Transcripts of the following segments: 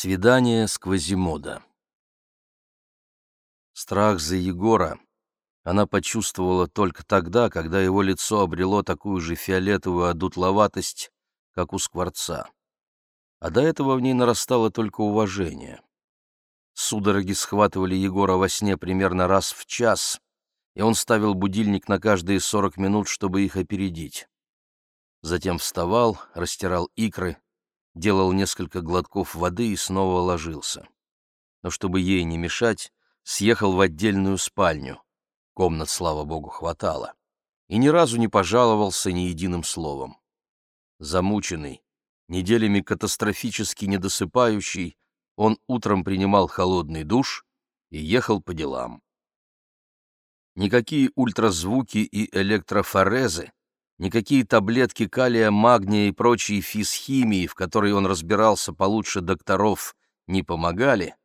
Свидание с Квазимода Страх за Егора она почувствовала только тогда, когда его лицо обрело такую же фиолетовую одутловатость, как у скворца. А до этого в ней нарастало только уважение. Судороги схватывали Егора во сне примерно раз в час, и он ставил будильник на каждые сорок минут, чтобы их опередить. Затем вставал, растирал икры, делал несколько глотков воды и снова ложился. Но чтобы ей не мешать, съехал в отдельную спальню. Комнат, слава богу, хватало. И ни разу не пожаловался ни единым словом. Замученный, неделями катастрофически недосыпающий, он утром принимал холодный душ и ехал по делам. Никакие ультразвуки и электрофорезы, никакие таблетки калия, магния и прочие физхимии, в которой он разбирался получше докторов, не помогали,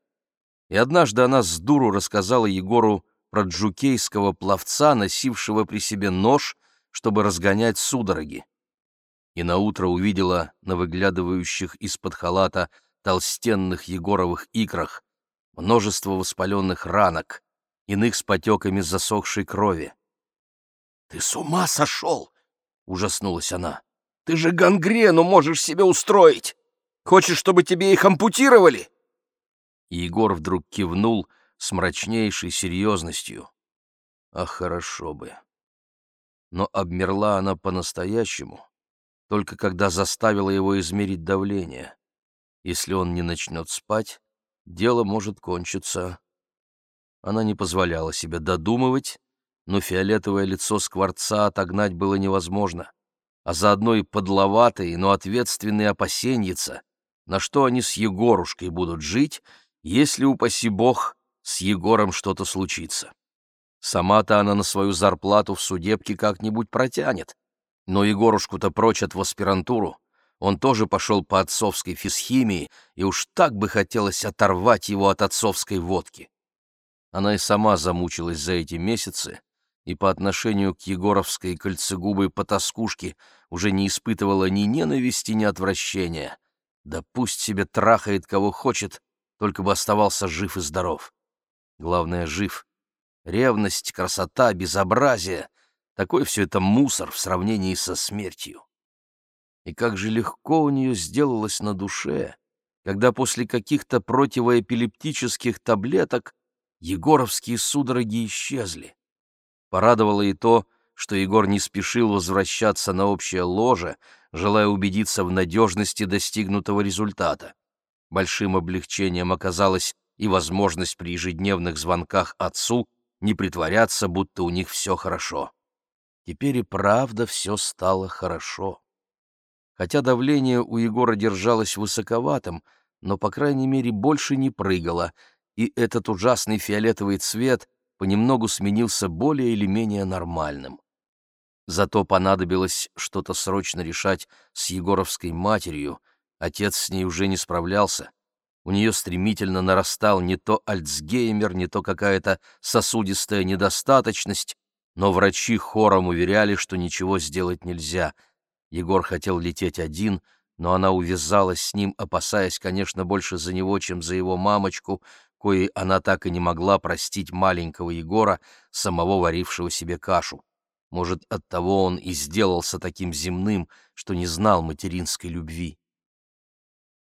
и однажды она с дуру рассказала Егору про джукейского пловца, носившего при себе нож, чтобы разгонять судороги. И наутро увидела на выглядывающих из-под халата толстенных Егоровых икрах множество воспаленных ранок, иных с потеками засохшей крови. «Ты с ума сошел!» — ужаснулась она. «Ты же гангрену можешь себе устроить! Хочешь, чтобы тебе их ампутировали?» И Егор вдруг кивнул с мрачнейшей серьезностью. «Ах, хорошо бы!» Но обмерла она по-настоящему, только когда заставила его измерить давление. Если он не начнет спать, дело может кончиться она не позволяла себе додумывать, но фиолетовое лицо скворца отогнать было невозможно, а заодно и подловатые, но ответственные опасеньица, на что они с Егорушкой будут жить, если, упаси бог, с Егором что-то случится. Сама-то она на свою зарплату в судебке как-нибудь протянет, но Егорушку-то прочат в аспирантуру, он тоже пошел по отцовской физхимии, и уж так бы хотелось оторвать его от отцовской водки. Она и сама замучилась за эти месяцы, и по отношению к егоровской кольцегубой потаскушке уже не испытывала ни ненависти, ни отвращения. Да пусть себе трахает кого хочет, только бы оставался жив и здоров. Главное, жив. Ревность, красота, безобразие — такой все это мусор в сравнении со смертью. И как же легко у нее сделалось на душе, когда после каких-то противоэпилептических таблеток Егоровские судороги исчезли. Порадовало и то, что Егор не спешил возвращаться на общее ложе, желая убедиться в надежности достигнутого результата. Большим облегчением оказалась и возможность при ежедневных звонках отцу не притворяться, будто у них все хорошо. Теперь и правда все стало хорошо. Хотя давление у Егора держалось высоковатым, но, по крайней мере, больше не прыгало — и этот ужасный фиолетовый цвет понемногу сменился более или менее нормальным. Зато понадобилось что-то срочно решать с Егоровской матерью, отец с ней уже не справлялся. У нее стремительно нарастал не то Альцгеймер, не то какая-то сосудистая недостаточность, но врачи хором уверяли, что ничего сделать нельзя. Егор хотел лететь один, но она увязалась с ним, опасаясь, конечно, больше за него, чем за его мамочку, коей она так и не могла простить маленького Егора, самого варившего себе кашу. Может, оттого он и сделался таким земным, что не знал материнской любви.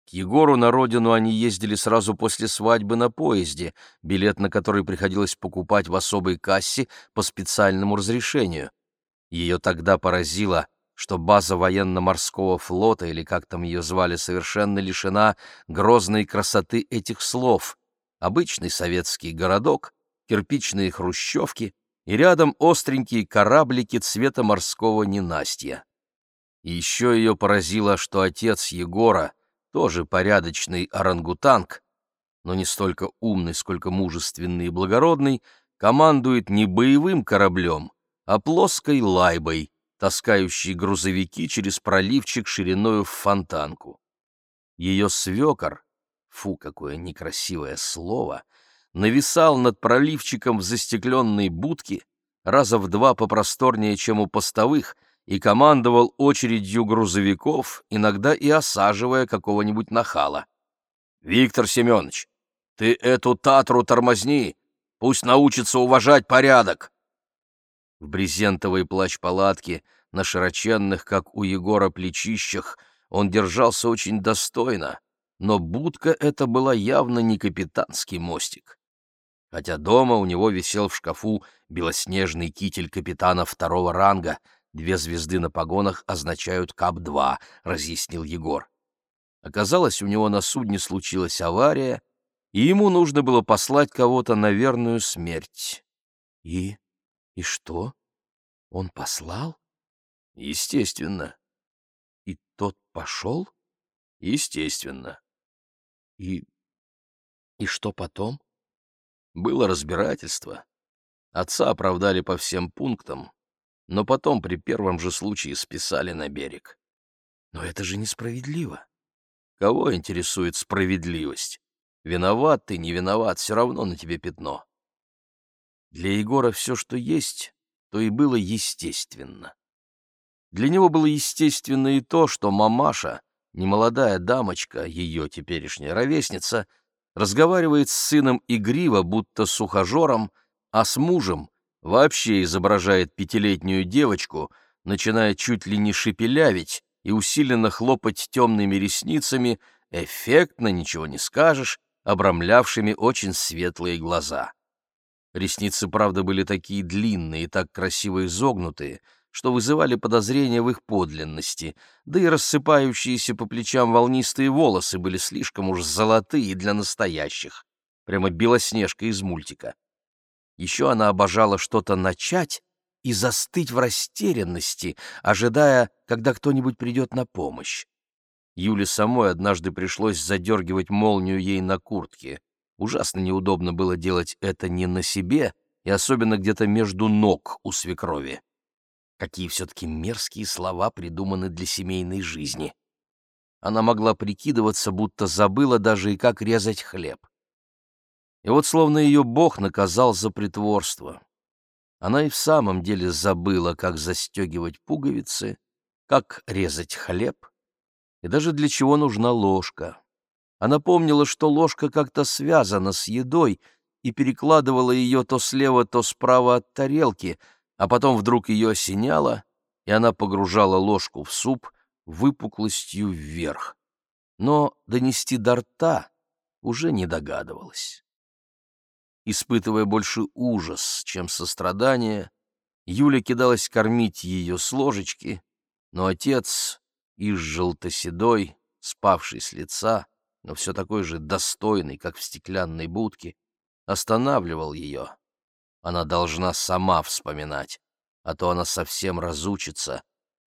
К Егору на родину они ездили сразу после свадьбы на поезде, билет на который приходилось покупать в особой кассе по специальному разрешению. Ее тогда поразило, что база военно-морского флота, или как там ее звали, совершенно лишена грозной красоты этих слов обычный советский городок, кирпичные хрущевки и рядом остренькие кораблики цвета морского ненастья. И еще ее поразило, что отец Егора, тоже порядочный орангутанг, но не столько умный, сколько мужественный и благородный, командует не боевым кораблем, а плоской лайбой, таскающей грузовики через проливчик шириною в фонтанку. Ее свекор, фу, какое некрасивое слово, нависал над проливчиком в застекленной будке, раза в два попросторнее, чем у постовых, и командовал очередью грузовиков, иногда и осаживая какого-нибудь нахала. Виктор Семенович, ты эту татру тормозни, пусть научится уважать порядок. В брезентовой плащ-палатке, на широченных, как у Егора, плечищах, он держался очень достойно, но будка эта была явно не капитанский мостик. Хотя дома у него висел в шкафу белоснежный китель капитана второго ранга, две звезды на погонах означают КАП-2, разъяснил Егор. Оказалось, у него на судне случилась авария, и ему нужно было послать кого-то на верную смерть. И и что? Он послал? Естественно. И тот пошел? Естественно. И... и что потом? Было разбирательство. Отца оправдали по всем пунктам, но потом при первом же случае списали на берег. Но это же несправедливо. Кого интересует справедливость? Виноват ты, не виноват, все равно на тебе пятно. Для Егора все, что есть, то и было естественно. Для него было естественно и то, что мамаша, немолодая дамочка, ее теперешняя ровесница, разговаривает с сыном игриво, будто с а с мужем вообще изображает пятилетнюю девочку, начиная чуть ли не шепелявить и усиленно хлопать темными ресницами, эффектно, ничего не скажешь, обрамлявшими очень светлые глаза. Ресницы, правда, были такие длинные и так красиво изогнутые, что вызывали подозрения в их подлинности, да и рассыпающиеся по плечам волнистые волосы были слишком уж золотые для настоящих, прямо белоснежка из мультика. Еще она обожала что-то начать и застыть в растерянности, ожидая, когда кто-нибудь придет на помощь. Юле самой однажды пришлось задергивать молнию ей на куртке. Ужасно неудобно было делать это не на себе, и особенно где-то между ног у свекрови. Какие все-таки мерзкие слова придуманы для семейной жизни. Она могла прикидываться, будто забыла даже и как резать хлеб. И вот словно ее Бог наказал за притворство. Она и в самом деле забыла, как застегивать пуговицы, как резать хлеб, и даже для чего нужна ложка. Она помнила, что ложка как-то связана с едой, и перекладывала ее то слева, то справа от тарелки, а потом вдруг ее осеняло, и она погружала ложку в суп выпуклостью вверх. Но донести до рта уже не догадывалась. Испытывая больше ужас, чем сострадание, Юля кидалась кормить ее с ложечки, но отец, изжелто-седой, спавший с лица, но все такой же достойный, как в стеклянной будке, останавливал ее. Она должна сама вспоминать, а то она совсем разучится,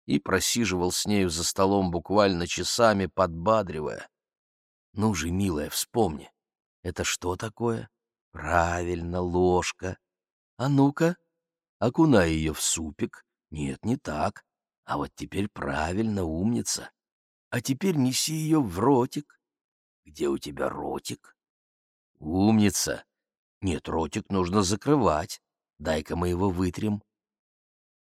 и просиживал с нею за столом буквально часами, подбадривая. «Ну же, милая, вспомни, это что такое?» «Правильно, ложка. А ну-ка, окунай ее в супик. Нет, не так. А вот теперь правильно, умница. А теперь неси ее в ротик. Где у тебя ротик? Умница. Нет, ротик нужно закрывать. Дай-ка мы его вытрем.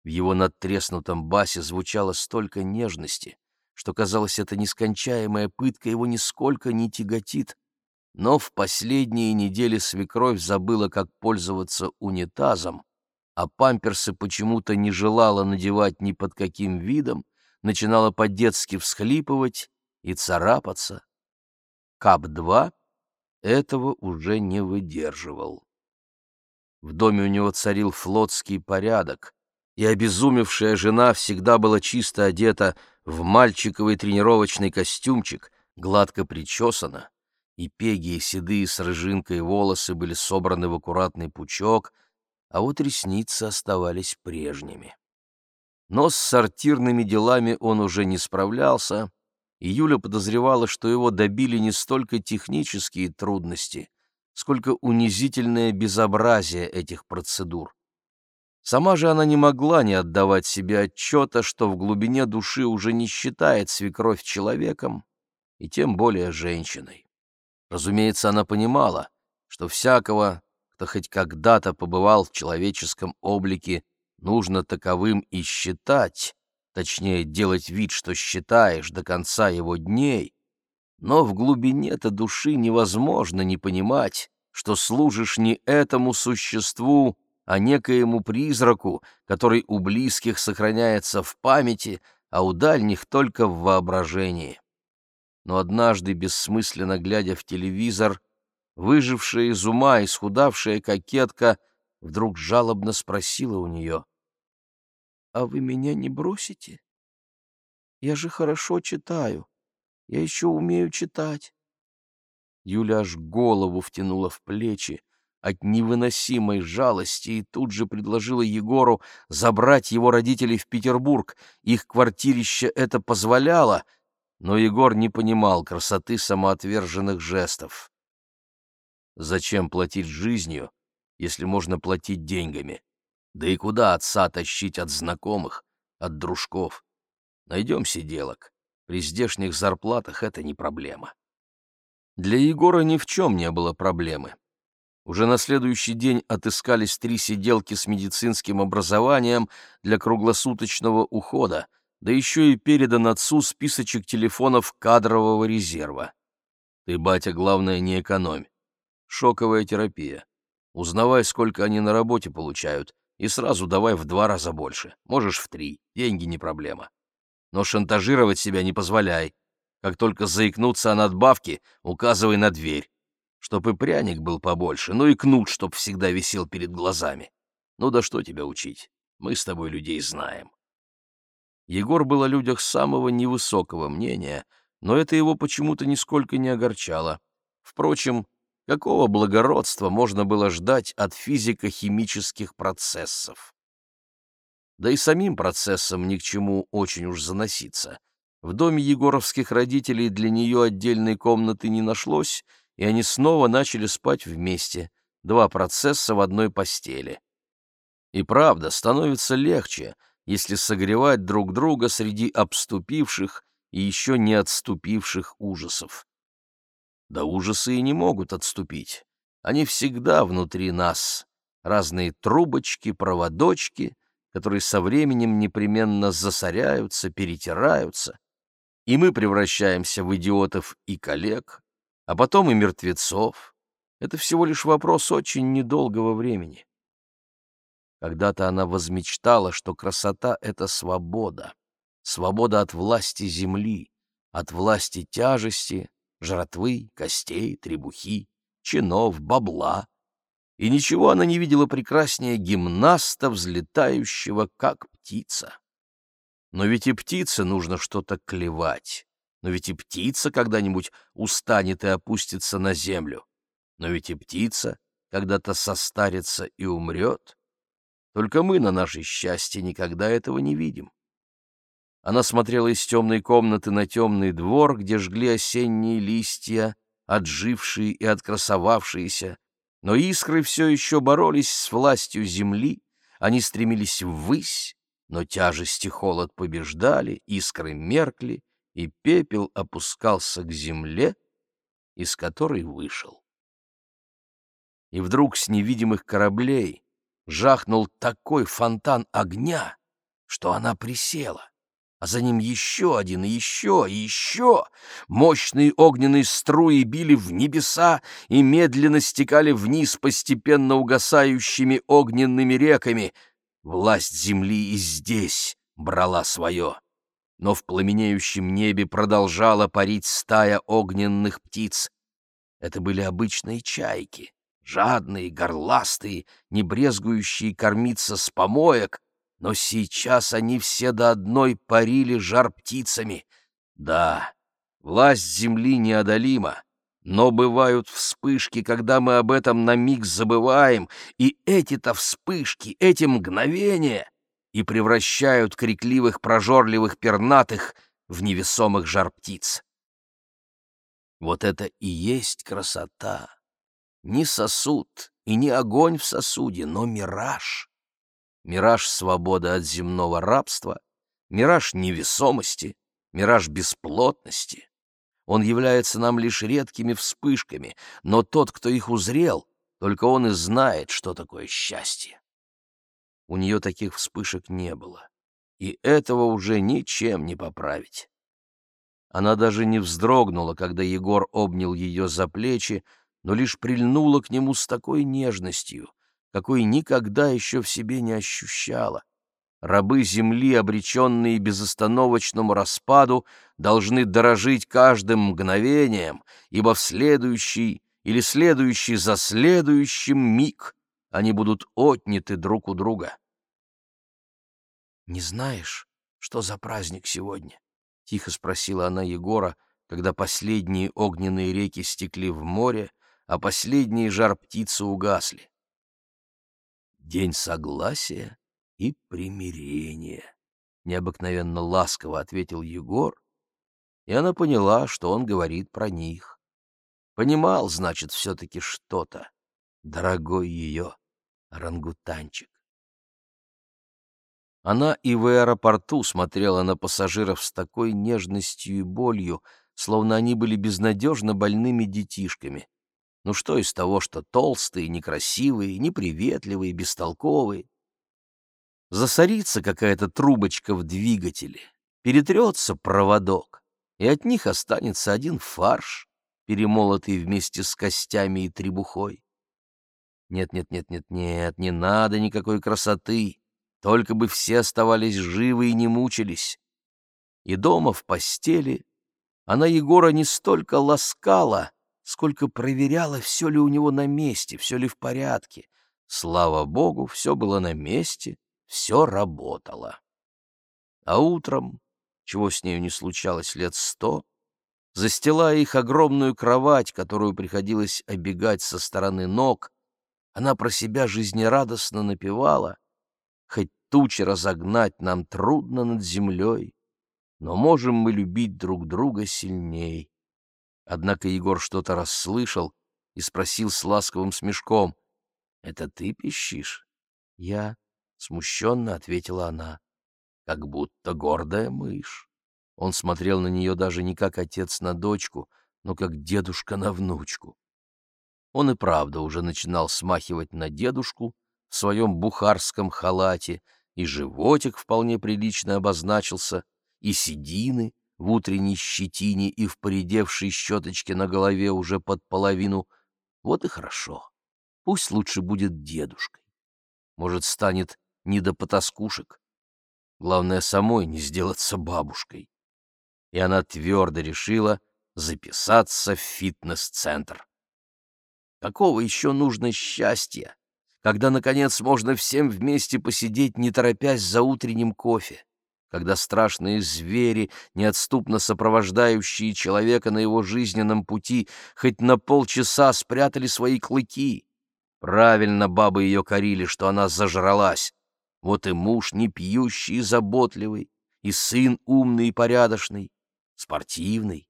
В его надтреснутом басе звучало столько нежности, что, казалось, эта нескончаемая пытка его нисколько не тяготит. Но в последние недели свекровь забыла, как пользоваться унитазом, а памперсы почему-то не желала надевать ни под каким видом, начинала по-детски всхлипывать и царапаться. КАП-2 этого уже не выдерживал. В доме у него царил флотский порядок, и обезумевшая жена всегда была чисто одета в мальчиковый тренировочный костюмчик, гладко причесана, и пеги и седые с рыжинкой волосы были собраны в аккуратный пучок, а вот ресницы оставались прежними. Но с сортирными делами он уже не справлялся, и Юля подозревала, что его добили не столько технические трудности, сколько унизительное безобразие этих процедур. Сама же она не могла не отдавать себе отчета, что в глубине души уже не считает свекровь человеком, и тем более женщиной. Разумеется, она понимала, что всякого, кто хоть когда-то побывал в человеческом облике, нужно таковым и считать, точнее, делать вид, что считаешь до конца его дней, но в глубине-то души невозможно не понимать, что служишь не этому существу, а некоему призраку, который у близких сохраняется в памяти, а у дальних только в воображении. Но однажды, бессмысленно глядя в телевизор, выжившая из ума, исхудавшая кокетка вдруг жалобно спросила у нее, «А вы меня не бросите? Я же хорошо читаю, я еще умею читать». Юля аж голову втянула в плечи, от невыносимой жалости и тут же предложила Егору забрать его родителей в Петербург. Их квартирище это позволяло, но Егор не понимал красоты самоотверженных жестов. Зачем платить жизнью, если можно платить деньгами? Да и куда отца тащить от знакомых, от дружков? Найдем сиделок. При здешних зарплатах это не проблема. Для Егора ни в чем не было проблемы. Уже на следующий день отыскались три сиделки с медицинским образованием для круглосуточного ухода, да еще и передан отцу списочек телефонов кадрового резерва. Ты, батя, главное, не экономь. Шоковая терапия. Узнавай, сколько они на работе получают, и сразу давай в два раза больше, можешь в три, деньги не проблема. Но шантажировать себя не позволяй. Как только заикнуться о надбавке, указывай на дверь чтоб и пряник был побольше, ну и кнут, чтоб всегда висел перед глазами. Ну да что тебя учить, мы с тобой людей знаем. Егор был о людях самого невысокого мнения, но это его почему-то нисколько не огорчало. Впрочем, какого благородства можно было ждать от физико-химических процессов? Да и самим процессам ни к чему очень уж заноситься. В доме егоровских родителей для нее отдельной комнаты не нашлось, и они снова начали спать вместе, два процесса в одной постели. И правда, становится легче, если согревать друг друга среди обступивших и еще не отступивших ужасов. Да ужасы и не могут отступить. Они всегда внутри нас. Разные трубочки, проводочки, которые со временем непременно засоряются, перетираются, и мы превращаемся в идиотов и коллег, а потом и мертвецов. Это всего лишь вопрос очень недолгого времени. Когда-то она возмечтала, что красота — это свобода, свобода от власти земли, от власти тяжести, жратвы, костей, требухи, чинов, бабла. И ничего она не видела прекраснее гимнаста, взлетающего, как птица. Но ведь и птице нужно что-то клевать. Но ведь и птица когда-нибудь устанет и опустится на землю. Но ведь и птица когда-то состарится и умрет. Только мы на наше счастье никогда этого не видим. Она смотрела из темной комнаты на темный двор, где жгли осенние листья, отжившие и открасовавшиеся, но искры все еще боролись с властью земли, они стремились ввысь, но тяжесть и холод побеждали, искры меркли, и пепел опускался к земле, из которой вышел. И вдруг с невидимых кораблей жахнул такой фонтан огня, что она присела, а за ним еще один, и еще, и еще. Мощные огненные струи били в небеса и медленно стекали вниз постепенно угасающими огненными реками. Власть земли и здесь брала свое но в пламенеющем небе продолжала парить стая огненных птиц. Это были обычные чайки, жадные, горластые, не брезгующие кормиться с помоек, но сейчас они все до одной парили жар птицами. Да, власть земли неодолима, но бывают вспышки, когда мы об этом на миг забываем, и эти-то вспышки, эти мгновения и превращают крикливых прожорливых пернатых в невесомых жар птиц. Вот это и есть красота. Не сосуд и не огонь в сосуде, но мираж. Мираж свободы от земного рабства, мираж невесомости, мираж бесплотности. Он является нам лишь редкими вспышками, но тот, кто их узрел, только он и знает, что такое счастье. У нее таких вспышек не было, и этого уже ничем не поправить. Она даже не вздрогнула, когда Егор обнял ее за плечи, но лишь прильнула к нему с такой нежностью, какой никогда еще в себе не ощущала. Рабы земли, обреченные безостановочному распаду, должны дорожить каждым мгновением, ибо в следующий или следующий за следующим миг они будут отняты друг у друга. «Не знаешь, что за праздник сегодня?» — тихо спросила она Егора, когда последние огненные реки стекли в море, а последние жар птицы угасли. «День согласия и примирения», — необыкновенно ласково ответил Егор, и она поняла, что он говорит про них. Понимал, значит, все-таки что-то, дорогой ее орангутанчик. Она и в аэропорту смотрела на пассажиров с такой нежностью и болью, словно они были безнадежно больными детишками. Ну что из того, что толстые, некрасивые, неприветливые, бестолковые? Засорится какая-то трубочка в двигателе, перетрется проводок, и от них останется один фарш, перемолотый вместе с костями и требухой. Нет-нет-нет-нет-нет, не надо никакой красоты, только бы все оставались живы и не мучились. И дома в постели она Егора не столько ласкала, сколько проверяла, все ли у него на месте, все ли в порядке. Слава богу, все было на месте, все работало. А утром, чего с нею не случалось лет сто, застилая их огромную кровать, которую приходилось обегать со стороны ног, она про себя жизнерадостно напевала, «Хоть тучи разогнать нам трудно над землей, но можем мы любить друг друга сильней». Однако Егор что-то расслышал и спросил с ласковым смешком, «Это ты пищишь?» «Я», — смущенно ответила она, «как будто гордая мышь». Он смотрел на нее даже не как отец на дочку, но как дедушка на внучку. Он и правда уже начинал смахивать на дедушку в своем бухарском халате, и животик вполне прилично обозначился, и седины в утренней щетине и в поредевшей щеточке на голове уже под половину. Вот и хорошо. Пусть лучше будет дедушкой. Может, станет не до потаскушек. Главное, самой не сделаться бабушкой. И она твердо решила записаться в фитнес-центр. Какого еще нужно счастья, когда, наконец, можно всем вместе посидеть, не торопясь за утренним кофе, когда страшные звери, неотступно сопровождающие человека на его жизненном пути, хоть на полчаса спрятали свои клыки. Правильно бабы ее корили, что она зажралась. Вот и муж не пьющий и заботливый, и сын умный и порядочный, спортивный.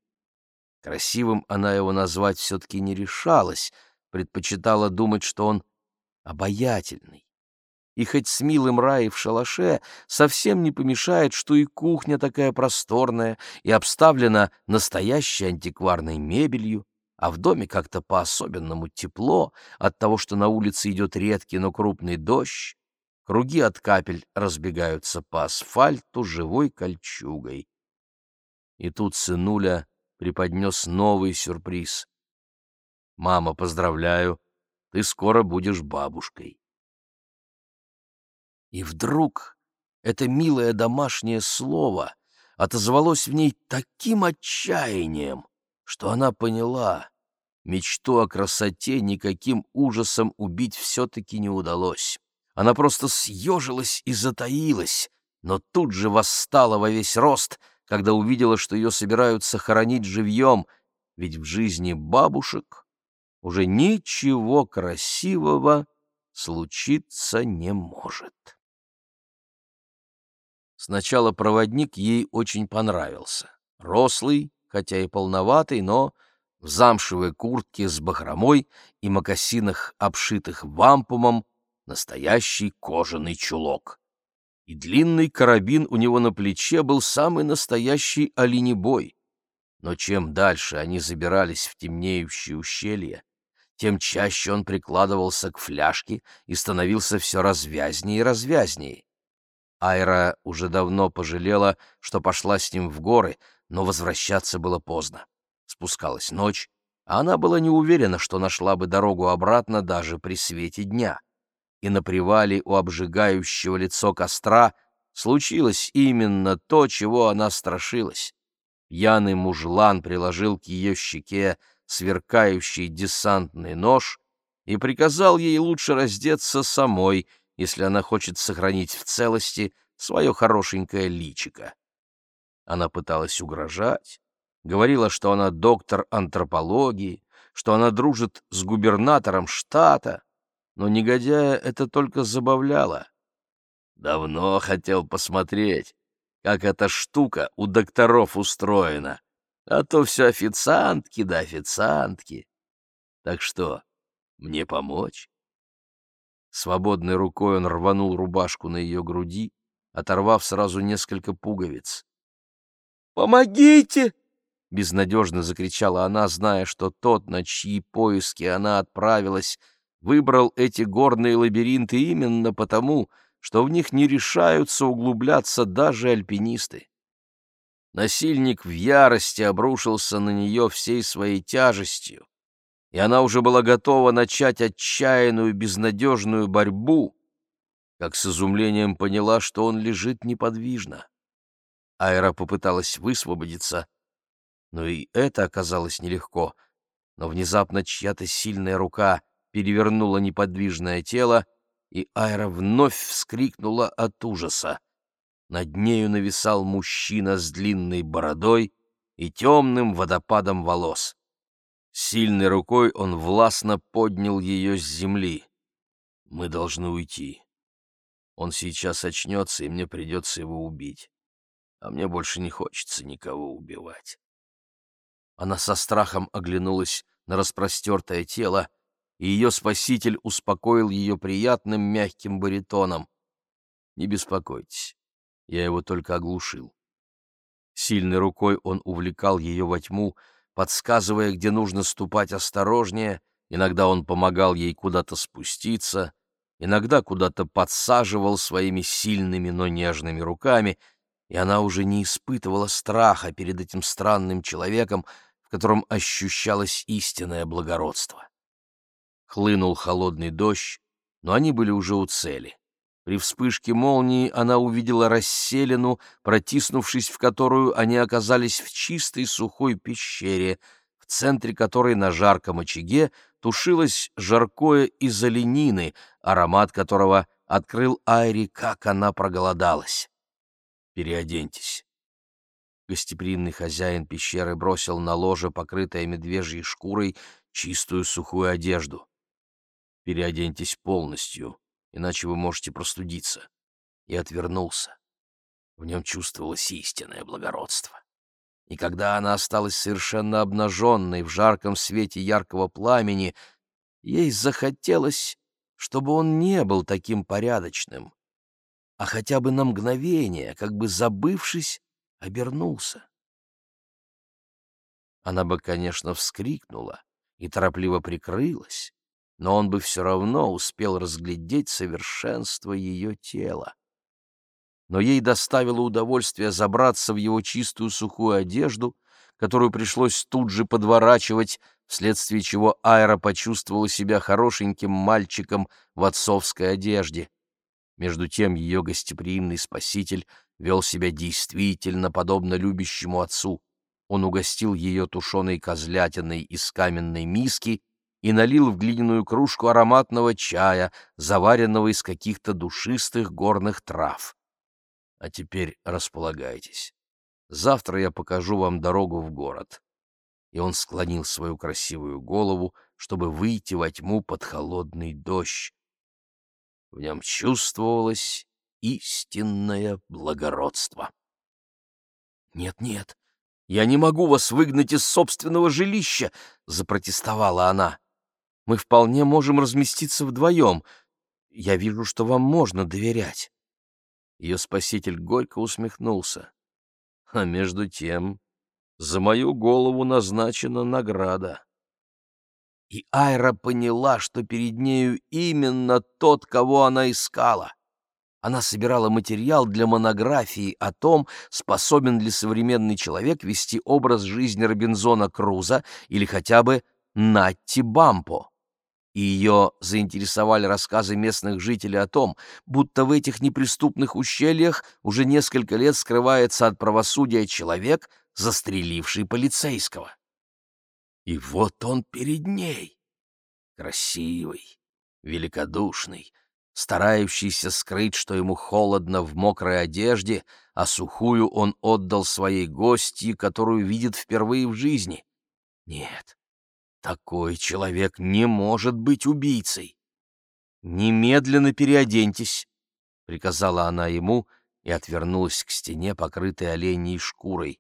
Красивым она его назвать все-таки не решалась — предпочитала думать, что он обаятельный. И хоть с милым Раей в шалаше совсем не помешает, что и кухня такая просторная и обставлена настоящей антикварной мебелью, а в доме как-то по-особенному тепло от того, что на улице идет редкий, но крупный дождь, круги от капель разбегаются по асфальту живой кольчугой. И тут сынуля преподнес новый сюрприз. Мама, поздравляю, ты скоро будешь бабушкой. И вдруг это милое домашнее слово отозвалось в ней таким отчаянием, что она поняла, мечту о красоте никаким ужасом убить все-таки не удалось. Она просто съежилась и затаилась, но тут же восстала во весь рост, когда увидела, что ее собираются хоронить живьем, ведь в жизни бабушек уже ничего красивого случиться не может. Сначала проводник ей очень понравился. Рослый, хотя и полноватый, но в замшевой куртке с бахромой и мокасинах, обшитых вампумом, настоящий кожаный чулок. И длинный карабин у него на плече был самый настоящий оленебой. Но чем дальше они забирались в темнеющее ущелье, тем чаще он прикладывался к фляжке и становился все развязнее и развязнее. Айра уже давно пожалела, что пошла с ним в горы, но возвращаться было поздно. Спускалась ночь, а она была не уверена, что нашла бы дорогу обратно даже при свете дня. И на привале у обжигающего лицо костра случилось именно то, чего она страшилась. Пьяный мужлан приложил к ее щеке сверкающий десантный нож и приказал ей лучше раздеться самой, если она хочет сохранить в целости свое хорошенькое личико. Она пыталась угрожать, говорила, что она доктор антропологии, что она дружит с губернатором штата, но негодяя это только забавляло. Давно хотел посмотреть, как эта штука у докторов устроена, а то все официантки да официантки. Так что, мне помочь? Свободной рукой он рванул рубашку на ее груди, оторвав сразу несколько пуговиц. «Помогите!» — безнадежно закричала она, зная, что тот, на чьи поиски она отправилась, выбрал эти горные лабиринты именно потому, что в них не решаются углубляться даже альпинисты. Насильник в ярости обрушился на нее всей своей тяжестью, и она уже была готова начать отчаянную безнадежную борьбу, как с изумлением поняла, что он лежит неподвижно. Айра попыталась высвободиться, но и это оказалось нелегко. Но внезапно чья-то сильная рука перевернула неподвижное тело, и Айра вновь вскрикнула от ужаса. Над нею нависал мужчина с длинной бородой и темным водопадом волос. Сильной рукой он властно поднял ее с земли. «Мы должны уйти. Он сейчас очнется, и мне придется его убить а мне больше не хочется никого убивать. Она со страхом оглянулась на распростертое тело, и ее спаситель успокоил ее приятным мягким баритоном. «Не беспокойтесь, я его только оглушил». Сильной рукой он увлекал ее во тьму, подсказывая, где нужно ступать осторожнее, иногда он помогал ей куда-то спуститься, иногда куда-то подсаживал своими сильными, но нежными руками — и она уже не испытывала страха перед этим странным человеком, в котором ощущалось истинное благородство. Хлынул холодный дождь, но они были уже у цели. При вспышке молнии она увидела расселину, протиснувшись в которую они оказались в чистой сухой пещере, в центре которой на жарком очаге тушилось жаркое из оленины, аромат которого открыл Айри, как она проголодалась переоденьтесь. Гостеприимный хозяин пещеры бросил на ложе, покрытое медвежьей шкурой, чистую сухую одежду. Переоденьтесь полностью, иначе вы можете простудиться. И отвернулся. В нем чувствовалось истинное благородство. И когда она осталась совершенно обнаженной в жарком свете яркого пламени, ей захотелось, чтобы он не был таким порядочным, а хотя бы на мгновение, как бы забывшись, обернулся. Она бы, конечно, вскрикнула и торопливо прикрылась, но он бы все равно успел разглядеть совершенство ее тела. Но ей доставило удовольствие забраться в его чистую сухую одежду, которую пришлось тут же подворачивать, вследствие чего Айра почувствовала себя хорошеньким мальчиком в отцовской одежде. Между тем ее гостеприимный спаситель вел себя действительно подобно любящему отцу. Он угостил ее тушеной козлятиной из каменной миски и налил в глиняную кружку ароматного чая, заваренного из каких-то душистых горных трав. А теперь располагайтесь. Завтра я покажу вам дорогу в город. И он склонил свою красивую голову, чтобы выйти во тьму под холодный дождь, в нем чувствовалось истинное благородство. «Нет-нет, я не могу вас выгнать из собственного жилища!» — запротестовала она. «Мы вполне можем разместиться вдвоем. Я вижу, что вам можно доверять». Ее спаситель горько усмехнулся. «А между тем, за мою голову назначена награда». И Айра поняла, что перед нею именно тот, кого она искала. Она собирала материал для монографии о том, способен ли современный человек вести образ жизни Робинзона Круза или хотя бы Натти Бампо. И ее заинтересовали рассказы местных жителей о том, будто в этих неприступных ущельях уже несколько лет скрывается от правосудия человек, застреливший полицейского. И вот он перед ней, красивый, великодушный, старающийся скрыть, что ему холодно в мокрой одежде, а сухую он отдал своей гости, которую видит впервые в жизни. Нет, такой человек не может быть убийцей. «Немедленно переоденьтесь», — приказала она ему и отвернулась к стене, покрытой оленьей шкурой.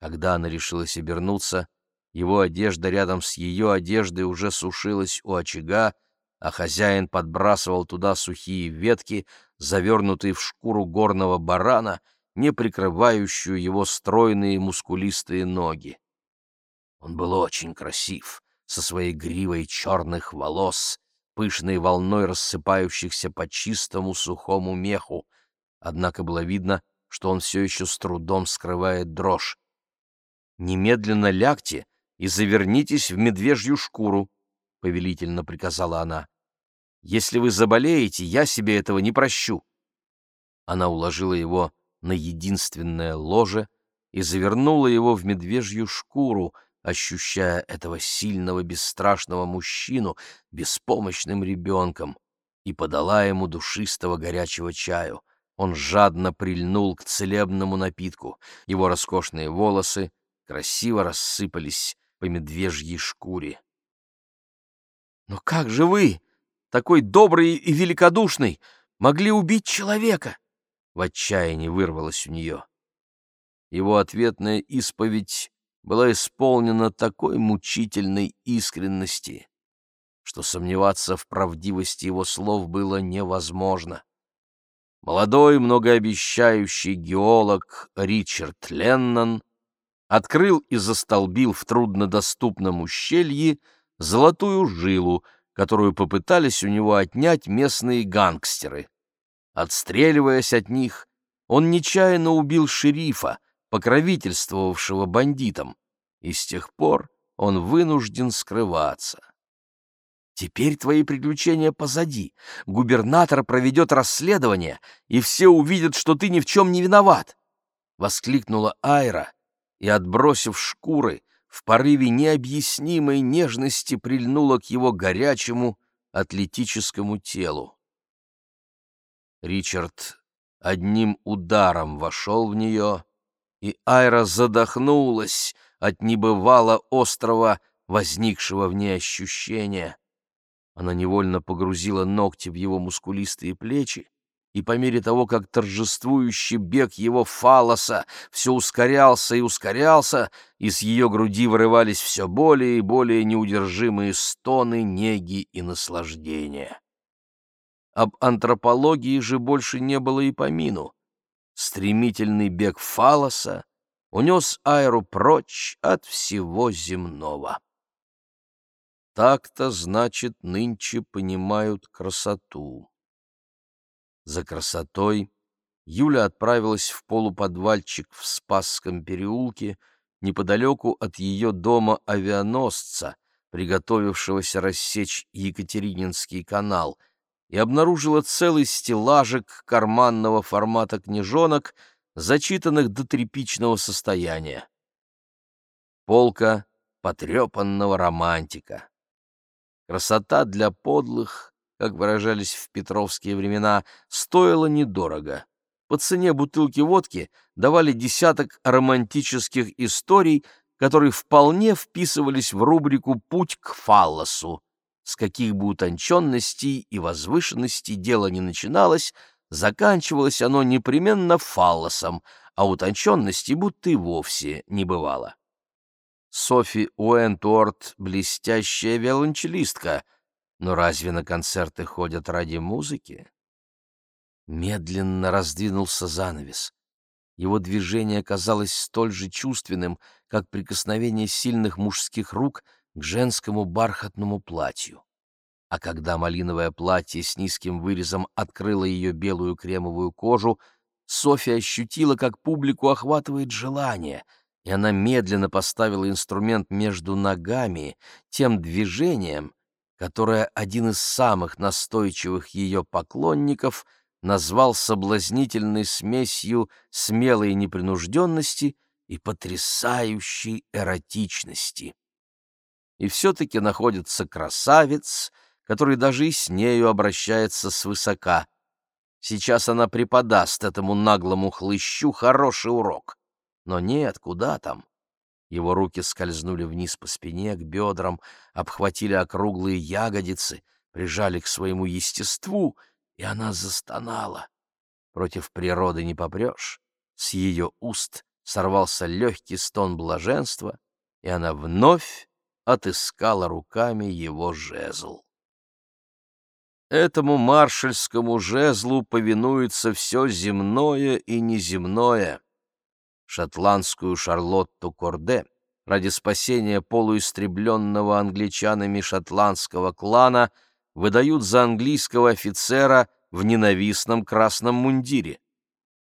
Когда она решилась обернуться, его одежда рядом с ее одеждой уже сушилась у очага, а хозяин подбрасывал туда сухие ветки, завернутые в шкуру горного барана, не прикрывающую его стройные мускулистые ноги. Он был очень красив, со своей гривой черных волос, пышной волной рассыпающихся по чистому сухому меху, однако было видно, что он все еще с трудом скрывает дрожь. «Немедленно лягте и завернитесь в медвежью шкуру», — повелительно приказала она. «Если вы заболеете, я себе этого не прощу». Она уложила его на единственное ложе и завернула его в медвежью шкуру, ощущая этого сильного, бесстрашного мужчину беспомощным ребенком, и подала ему душистого горячего чаю. Он жадно прильнул к целебному напитку. Его роскошные волосы красиво рассыпались по медвежьей шкуре. «Но как же вы, такой добрый и великодушный, могли убить человека?» В отчаянии вырвалось у нее. Его ответная исповедь была исполнена такой мучительной искренности, что сомневаться в правдивости его слов было невозможно. Молодой многообещающий геолог Ричард Леннон открыл и застолбил в труднодоступном ущелье золотую жилу, которую попытались у него отнять местные гангстеры. Отстреливаясь от них, он нечаянно убил шерифа, покровительствовавшего бандитам, и с тех пор он вынужден скрываться. Теперь твои приключения позади. Губернатор проведет расследование, и все увидят, что ты ни в чем не виноват. Воскликнула Айра, и, отбросив шкуры, в порыве необъяснимой нежности прильнула к его горячему атлетическому телу. Ричард одним ударом вошел в нее, и Айра задохнулась от небывало острого, возникшего в ней ощущения. Она невольно погрузила ногти в его мускулистые плечи, и по мере того, как торжествующий бег его фалоса все ускорялся и ускорялся, из ее груди вырывались все более и более неудержимые стоны, неги и наслаждения. Об антропологии же больше не было и помину. Стремительный бег фалоса унес Айру прочь от всего земного. Так-то, значит, нынче понимают красоту. За красотой Юля отправилась в полуподвальчик в Спасском переулке, неподалеку от ее дома авианосца, приготовившегося рассечь Екатерининский канал, и обнаружила целый стеллажик карманного формата книжонок, зачитанных до тряпичного состояния. Полка потрепанного романтика. Красота для подлых, как выражались в петровские времена, стоило недорого. По цене бутылки водки давали десяток романтических историй, которые вполне вписывались в рубрику «Путь к фаллосу». С каких бы утонченностей и возвышенностей дело не начиналось, заканчивалось оно непременно фаллосом, а утонченности будто и вовсе не бывало. Софи Уэнтуорт — блестящая виолончелистка — но разве на концерты ходят ради музыки? Медленно раздвинулся занавес. Его движение казалось столь же чувственным, как прикосновение сильных мужских рук к женскому бархатному платью. а когда малиновое платье с низким вырезом открыло ее белую кремовую кожу, Софья ощутила, как публику охватывает желание, и она медленно поставила инструмент между ногами тем движением, которое один из самых настойчивых ее поклонников назвал соблазнительной смесью смелой непринужденности и потрясающей эротичности. И все-таки находится красавец, который даже и с нею обращается свысока. Сейчас она преподаст этому наглому хлыщу хороший урок. Но нет, куда там? Его руки скользнули вниз по спине, к бедрам, обхватили округлые ягодицы, прижали к своему естеству, и она застонала. Против природы не попрешь. С ее уст сорвался легкий стон блаженства, и она вновь отыскала руками его жезл. Этому маршальскому жезлу повинуется все земное и неземное. Шотландскую Шарлотту Корде ради спасения полуистребленного англичанами шотландского клана выдают за английского офицера в ненавистном красном мундире.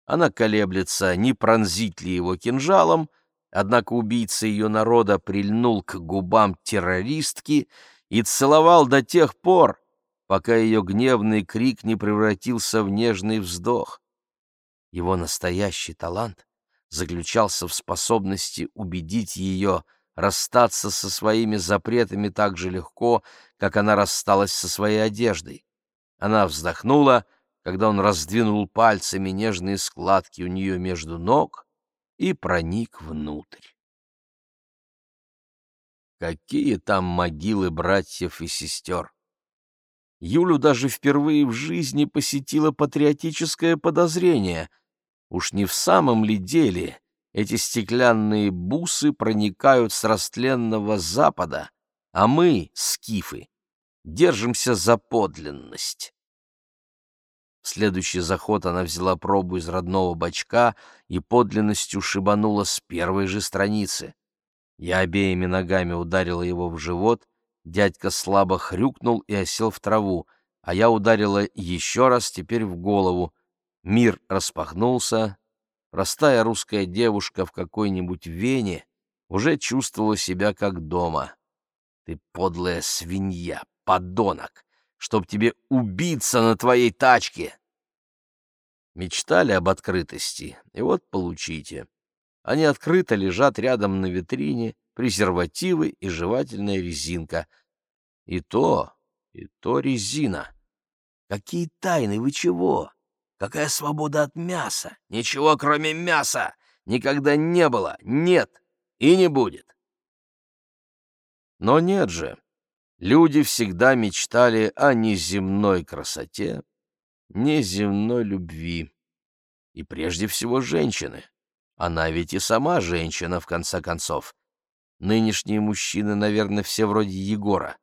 Она колеблется, не пронзить ли его кинжалом, однако убийца ее народа прильнул к губам террористки и целовал до тех пор, пока ее гневный крик не превратился в нежный вздох. Его настоящий талант заключался в способности убедить ее расстаться со своими запретами так же легко, как она рассталась со своей одеждой. Она вздохнула, когда он раздвинул пальцами нежные складки у нее между ног и проник внутрь. Какие там могилы братьев и сестер! Юлю даже впервые в жизни посетило патриотическое подозрение. Уж не в самом ли деле эти стеклянные бусы проникают с растленного запада, а мы, скифы, держимся за подлинность? В следующий заход она взяла пробу из родного бачка и подлинностью шибанула с первой же страницы. Я обеими ногами ударила его в живот, Дядька слабо хрюкнул и осел в траву, а я ударила еще раз, теперь в голову. Мир распахнулся. Простая русская девушка в какой-нибудь Вене уже чувствовала себя как дома. Ты подлая свинья, подонок, чтоб тебе убиться на твоей тачке. Мечтали об открытости, и вот получите. Они открыто лежат рядом на витрине, презервативы и жевательная резинка. И то, и то резина. Какие тайны, вы чего? Какая свобода от мяса? Ничего, кроме мяса, никогда не было, нет и не будет. Но нет же. Люди всегда мечтали о неземной красоте, неземной любви. И прежде всего женщины. Она ведь и сама женщина, в конце концов. Нынешние мужчины, наверное, все вроде Егора.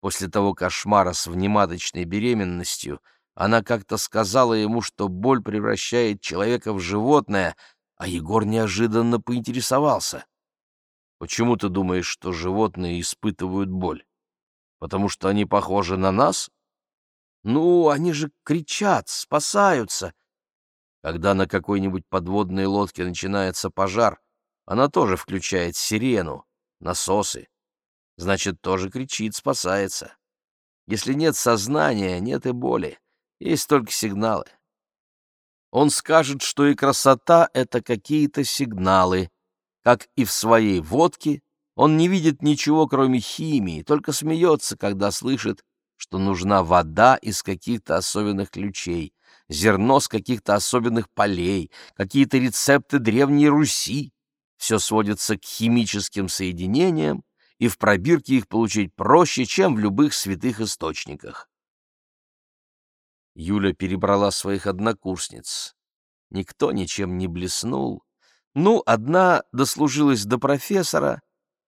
После того кошмара с внематочной беременностью она как-то сказала ему, что боль превращает человека в животное, а Егор неожиданно поинтересовался. «Почему ты думаешь, что животные испытывают боль? Потому что они похожи на нас?» «Ну, они же кричат, спасаются». Когда на какой-нибудь подводной лодке начинается пожар, она тоже включает сирену, насосы. Значит, тоже кричит, спасается. Если нет сознания, нет и боли. Есть только сигналы. Он скажет, что и красота — это какие-то сигналы. Как и в своей водке, он не видит ничего, кроме химии, только смеется, когда слышит, что нужна вода из каких-то особенных ключей, зерно с каких-то особенных полей, какие-то рецепты Древней Руси все сводится к химическим соединениям, и в пробирке их получить проще, чем в любых святых источниках. Юля перебрала своих однокурсниц. Никто ничем не блеснул. Ну, одна дослужилась до профессора,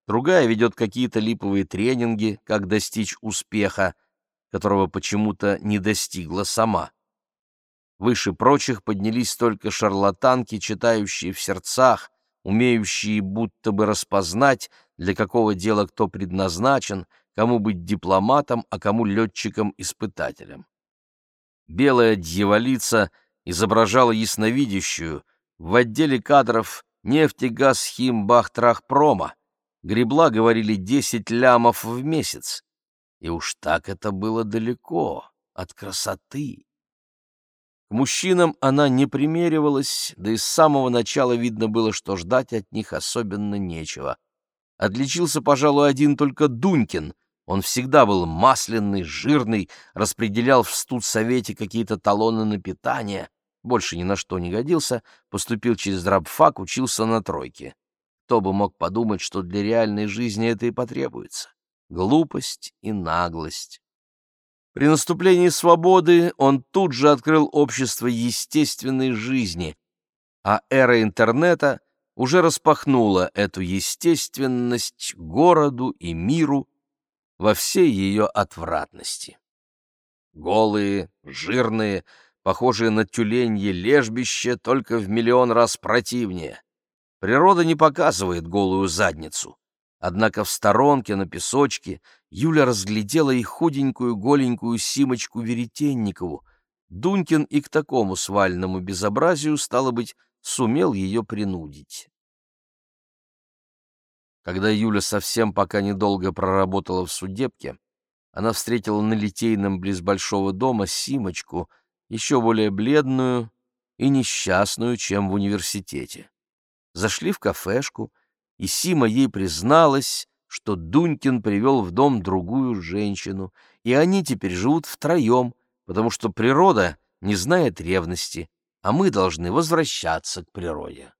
другая ведет какие-то липовые тренинги, как достичь успеха, которого почему-то не достигла сама. Выше прочих поднялись только шарлатанки, читающие в сердцах, умеющие будто бы распознать, для какого дела кто предназначен, кому быть дипломатом, а кому летчиком-испытателем. Белая дьяволица изображала ясновидящую в отделе кадров нефтегаз-химбахтрахпрома. Гребла, говорили, десять лямов в месяц. И уж так это было далеко от красоты. К мужчинам она не примеривалась, да и с самого начала видно было, что ждать от них особенно нечего. Отличился, пожалуй, один только Дунькин. Он всегда был масляный, жирный, распределял в студсовете какие-то талоны на питание, больше ни на что не годился, поступил через рабфак, учился на тройке. Кто бы мог подумать, что для реальной жизни это и потребуется глупость и наглость. При наступлении свободы он тут же открыл общество естественной жизни, а эра интернета уже распахнула эту естественность городу и миру во всей ее отвратности. Голые, жирные, похожие на тюленье лежбище, только в миллион раз противнее. Природа не показывает голую задницу. Однако в сторонке на песочке Юля разглядела и худенькую голенькую Симочку Веретенникову. Дунькин и к такому свальному безобразию, стало быть, сумел ее принудить. Когда Юля совсем пока недолго проработала в судебке, она встретила на Литейном близ большого дома Симочку, еще более бледную и несчастную, чем в университете. Зашли в кафешку — и Сима ей призналась, что Дунькин привел в дом другую женщину, и они теперь живут втроем, потому что природа не знает ревности, а мы должны возвращаться к природе.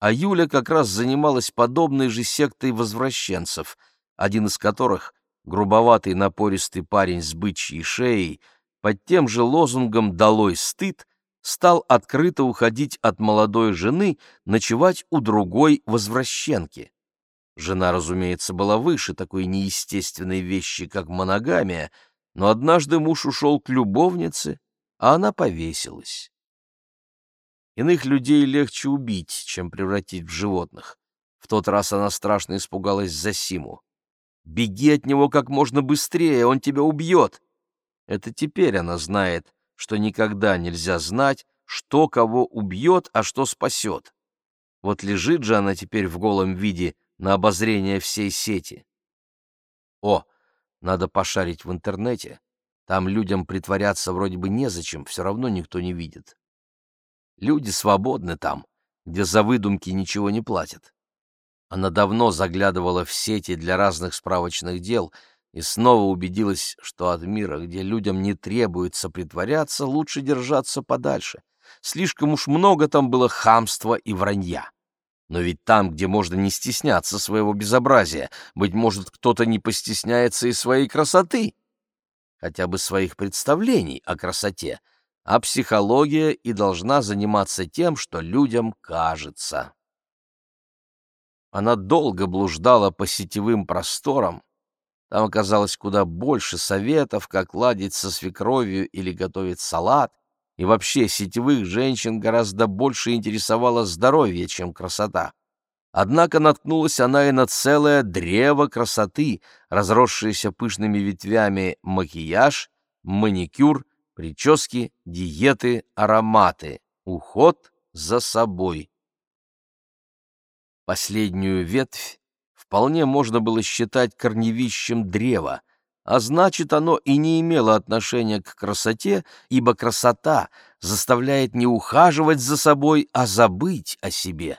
А Юля как раз занималась подобной же сектой возвращенцев, один из которых, грубоватый напористый парень с бычьей шеей, под тем же лозунгом «Долой стыд» стал открыто уходить от молодой жены, ночевать у другой возвращенки. Жена, разумеется, была выше такой неестественной вещи, как моногамия, но однажды муж ушел к любовнице, а она повесилась. Иных людей легче убить, чем превратить в животных. В тот раз она страшно испугалась за Симу. «Беги от него как можно быстрее, он тебя убьет!» Это теперь она знает, что никогда нельзя знать, что кого убьет, а что спасет. Вот лежит же она теперь в голом виде на обозрение всей сети. О, надо пошарить в интернете. Там людям притворяться вроде бы незачем, все равно никто не видит. Люди свободны там, где за выдумки ничего не платят. Она давно заглядывала в сети для разных справочных дел — и снова убедилась, что от мира, где людям не требуется притворяться, лучше держаться подальше. Слишком уж много там было хамства и вранья. Но ведь там, где можно не стесняться своего безобразия, быть может, кто-то не постесняется и своей красоты, хотя бы своих представлений о красоте, а психология и должна заниматься тем, что людям кажется. Она долго блуждала по сетевым просторам, там оказалось куда больше советов, как ладить со свекровью или готовить салат, и вообще сетевых женщин гораздо больше интересовало здоровье, чем красота. Однако наткнулась она и на целое древо красоты, разросшееся пышными ветвями макияж, маникюр, прически, диеты, ароматы, уход за собой. Последнюю ветвь вполне можно было считать корневищем древа, а значит, оно и не имело отношения к красоте, ибо красота заставляет не ухаживать за собой, а забыть о себе.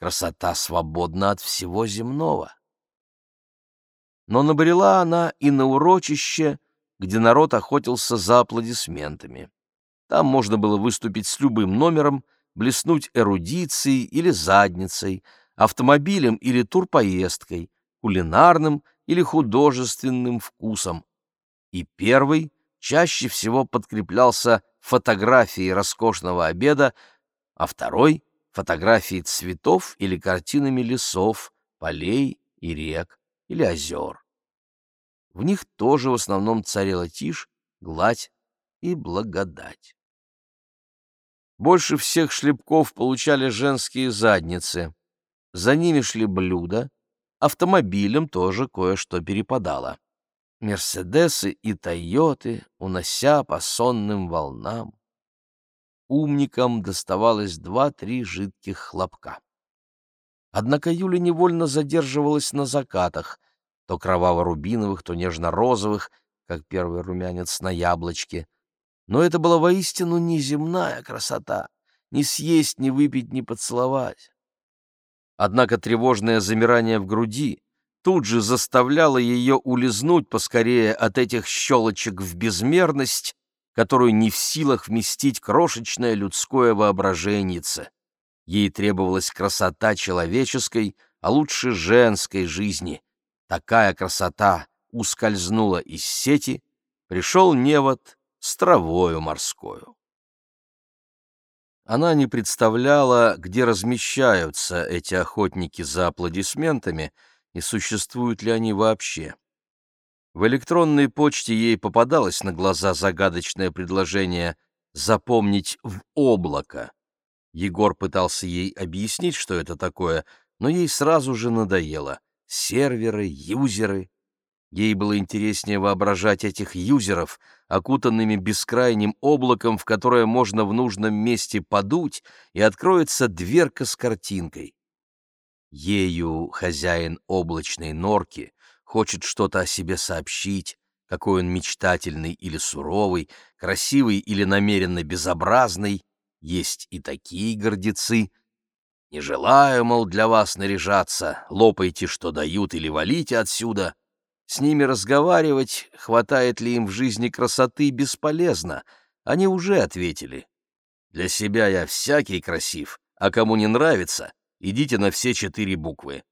Красота свободна от всего земного. Но набрела она и на урочище, где народ охотился за аплодисментами. Там можно было выступить с любым номером, блеснуть эрудицией или задницей, автомобилем или турпоездкой, кулинарным или художественным вкусом. И первый чаще всего подкреплялся фотографией роскошного обеда, а второй — фотографией цветов или картинами лесов, полей и рек или озер. В них тоже в основном царила тишь, гладь и благодать. Больше всех шлепков получали женские задницы, за ними шли блюда, автомобилям тоже кое-что перепадало. Мерседесы и Тойоты, унося по сонным волнам. Умникам доставалось два-три жидких хлопка. Однако Юля невольно задерживалась на закатах, то кроваво-рубиновых, то нежно-розовых, как первый румянец на яблочке. Но это была воистину неземная красота. Ни съесть, ни выпить, ни поцеловать. Однако тревожное замирание в груди тут же заставляло ее улизнуть поскорее от этих щелочек в безмерность, которую не в силах вместить крошечное людское воображеннице. Ей требовалась красота человеческой, а лучше женской жизни. Такая красота ускользнула из сети, пришел невод с травою морскою. Она не представляла, где размещаются эти охотники за аплодисментами и существуют ли они вообще. В электронной почте ей попадалось на глаза загадочное предложение «запомнить в облако». Егор пытался ей объяснить, что это такое, но ей сразу же надоело. Серверы, юзеры. Ей было интереснее воображать этих юзеров, окутанными бескрайним облаком, в которое можно в нужном месте подуть, и откроется дверка с картинкой. Ею хозяин облачной норки хочет что-то о себе сообщить, какой он мечтательный или суровый, красивый или намеренно безобразный, есть и такие гордецы. Не желаю, мол, для вас наряжаться, лопайте, что дают, или валите отсюда. С ними разговаривать, хватает ли им в жизни красоты, бесполезно. Они уже ответили. Для себя я всякий красив, а кому не нравится, идите на все четыре буквы.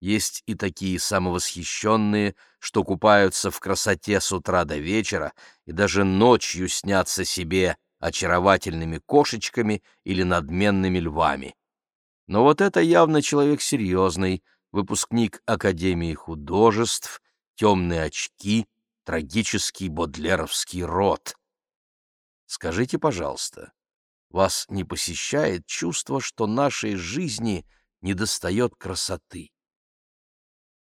Есть и такие самовосхищенные, что купаются в красоте с утра до вечера и даже ночью снятся себе очаровательными кошечками или надменными львами. Но вот это явно человек серьезный, выпускник Академии художеств, темные очки, трагический бодлеровский рот. Скажите, пожалуйста, вас не посещает чувство, что нашей жизни недостает красоты?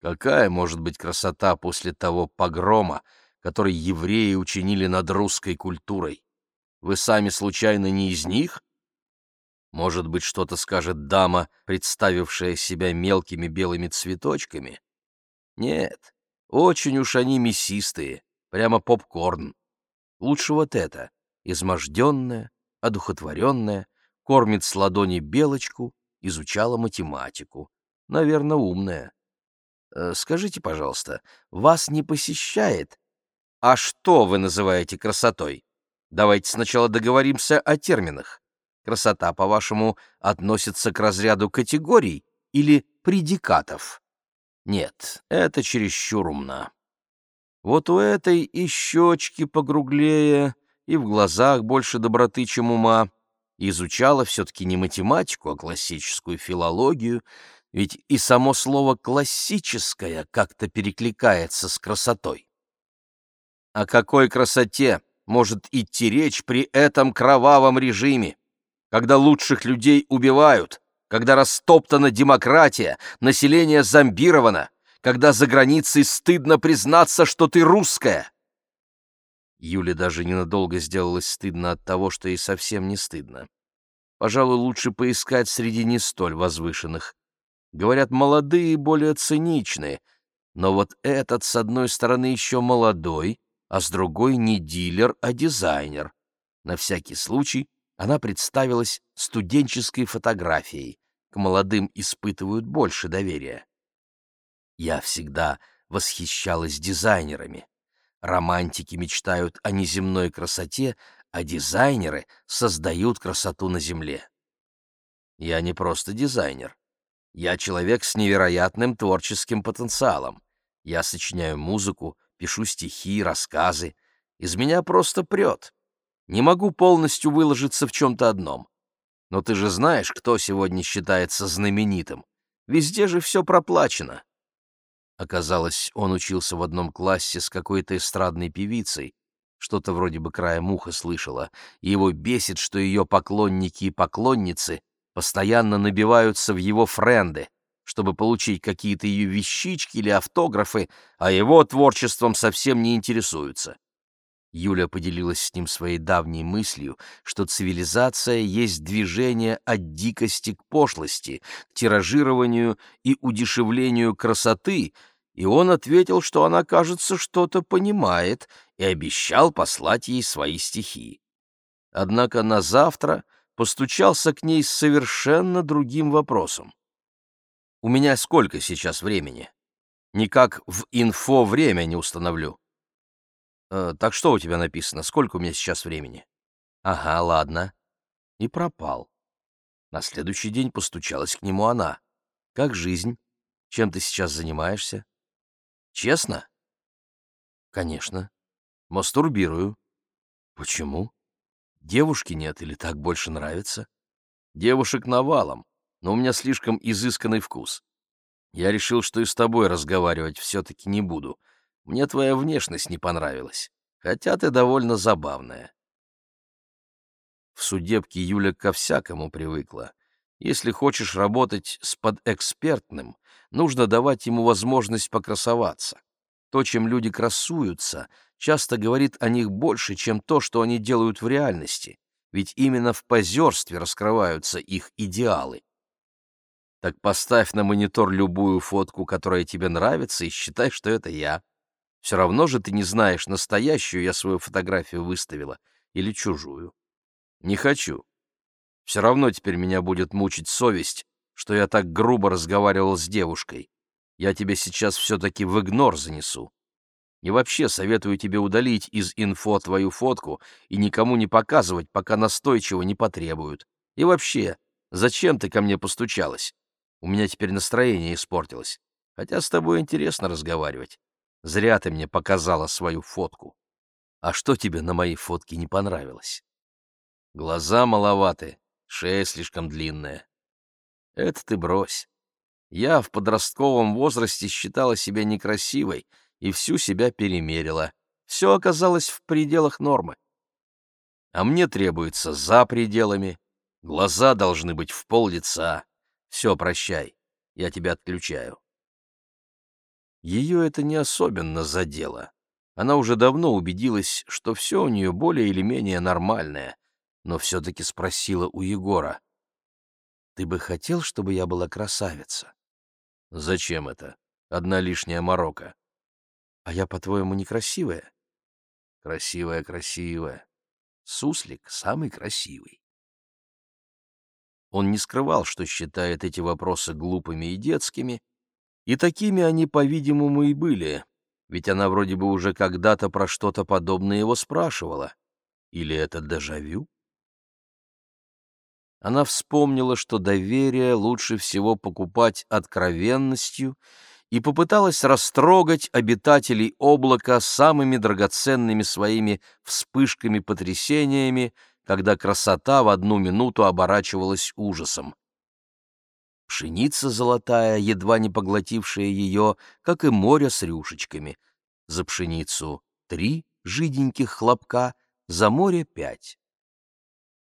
Какая может быть красота после того погрома, который евреи учинили над русской культурой? Вы сами случайно не из них? Может быть, что-то скажет дама, представившая себя мелкими белыми цветочками? Нет, очень уж они мясистые, прямо попкорн. Лучше вот это, изможденная, одухотворенная, кормит с ладони белочку, изучала математику. Наверное, умная. Э, скажите, пожалуйста, вас не посещает? А что вы называете красотой? Давайте сначала договоримся о терминах. Красота, по-вашему, относится к разряду категорий или предикатов? Нет, это чересчур умно. Вот у этой и щечки погруглее, и в глазах больше доброты, чем ума. Изучала все-таки не математику, а классическую филологию, ведь и само слово «классическое» как-то перекликается с красотой. О какой красоте может идти речь при этом кровавом режиме, когда лучших людей убивают, когда растоптана демократия, население зомбировано, когда за границей стыдно признаться, что ты русская. Юле даже ненадолго сделалось стыдно от того, что ей совсем не стыдно. Пожалуй, лучше поискать среди не столь возвышенных. Говорят, молодые более циничные, но вот этот, с одной стороны, еще молодой, а с другой не дилер, а дизайнер. На всякий случай она представилась студенческой фотографией. К молодым испытывают больше доверия. Я всегда восхищалась дизайнерами. Романтики мечтают о неземной красоте, а дизайнеры создают красоту на земле. Я не просто дизайнер. Я человек с невероятным творческим потенциалом. Я сочиняю музыку, пишу стихи, рассказы. Из меня просто прет. Не могу полностью выложиться в чем-то одном. Но ты же знаешь, кто сегодня считается знаменитым. Везде же все проплачено. Оказалось, он учился в одном классе с какой-то эстрадной певицей, что-то вроде бы края муха слышала, и его бесит, что ее поклонники и поклонницы постоянно набиваются в его френды, чтобы получить какие-то ее вещички или автографы, а его творчеством совсем не интересуются. Юля поделилась с ним своей давней мыслью, что цивилизация есть движение от дикости к пошлости, к тиражированию и удешевлению красоты, и он ответил, что она, кажется, что-то понимает, и обещал послать ей свои стихи. Однако на завтра постучался к ней с совершенно другим вопросом. «У меня сколько сейчас времени? Никак в инфо время не установлю». Э, так что у тебя написано? Сколько у меня сейчас времени? Ага, ладно. И пропал. На следующий день постучалась к нему она. Как жизнь? Чем ты сейчас занимаешься? Честно? Конечно. Мастурбирую. Почему? Девушки нет или так больше нравится? Девушек навалом, но у меня слишком изысканный вкус. Я решил, что и с тобой разговаривать все-таки не буду — мне твоя внешность не понравилась, хотя ты довольно забавная. В судебке Юля ко всякому привыкла. Если хочешь работать с подэкспертным, нужно давать ему возможность покрасоваться. То, чем люди красуются, часто говорит о них больше, чем то, что они делают в реальности, ведь именно в позерстве раскрываются их идеалы. Так поставь на монитор любую фотку, которая тебе нравится, и считай, что это я. Все равно же ты не знаешь, настоящую я свою фотографию выставила или чужую. Не хочу. Все равно теперь меня будет мучить совесть, что я так грубо разговаривал с девушкой. Я тебе сейчас все-таки в игнор занесу. И вообще советую тебе удалить из инфо твою фотку и никому не показывать, пока настойчиво не потребуют. И вообще, зачем ты ко мне постучалась? У меня теперь настроение испортилось. Хотя с тобой интересно разговаривать. Зря ты мне показала свою фотку. А что тебе на моей фотке не понравилось? Глаза маловаты, шея слишком длинная. Это ты брось. Я в подростковом возрасте считала себя некрасивой и всю себя перемерила. Все оказалось в пределах нормы. А мне требуется за пределами. Глаза должны быть в пол лица. Все, прощай, я тебя отключаю. Ее это не особенно задело. Она уже давно убедилась, что все у нее более или менее нормальное, но все-таки спросила у Егора. «Ты бы хотел, чтобы я была красавица?» «Зачем это? Одна лишняя морока». «А я, по-твоему, некрасивая?» «Красивая, красивая. Суслик самый красивый». Он не скрывал, что считает эти вопросы глупыми и детскими, и такими они, по-видимому, и были, ведь она вроде бы уже когда-то про что-то подобное его спрашивала. Или это дежавю? Она вспомнила, что доверие лучше всего покупать откровенностью, и попыталась растрогать обитателей облака самыми драгоценными своими вспышками-потрясениями, когда красота в одну минуту оборачивалась ужасом пшеница золотая, едва не поглотившая ее, как и море с рюшечками. За пшеницу три жиденьких хлопка, за море пять.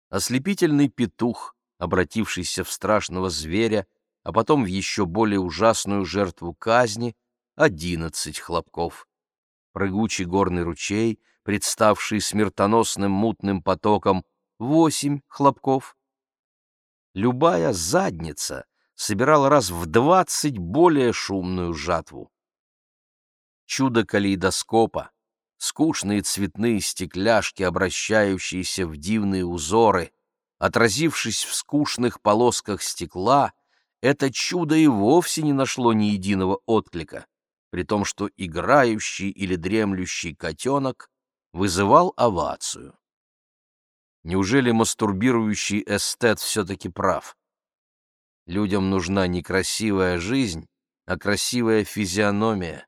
Ослепительный петух, обратившийся в страшного зверя, а потом в еще более ужасную жертву казни, одиннадцать хлопков. Прыгучий горный ручей, представший смертоносным мутным потоком, восемь хлопков. Любая задница собирал раз в двадцать более шумную жатву. Чудо калейдоскопа, скучные цветные стекляшки, обращающиеся в дивные узоры, отразившись в скучных полосках стекла, это чудо и вовсе не нашло ни единого отклика, при том, что играющий или дремлющий котенок вызывал овацию. Неужели мастурбирующий эстет все-таки прав? Людям нужна не красивая жизнь, а красивая физиономия.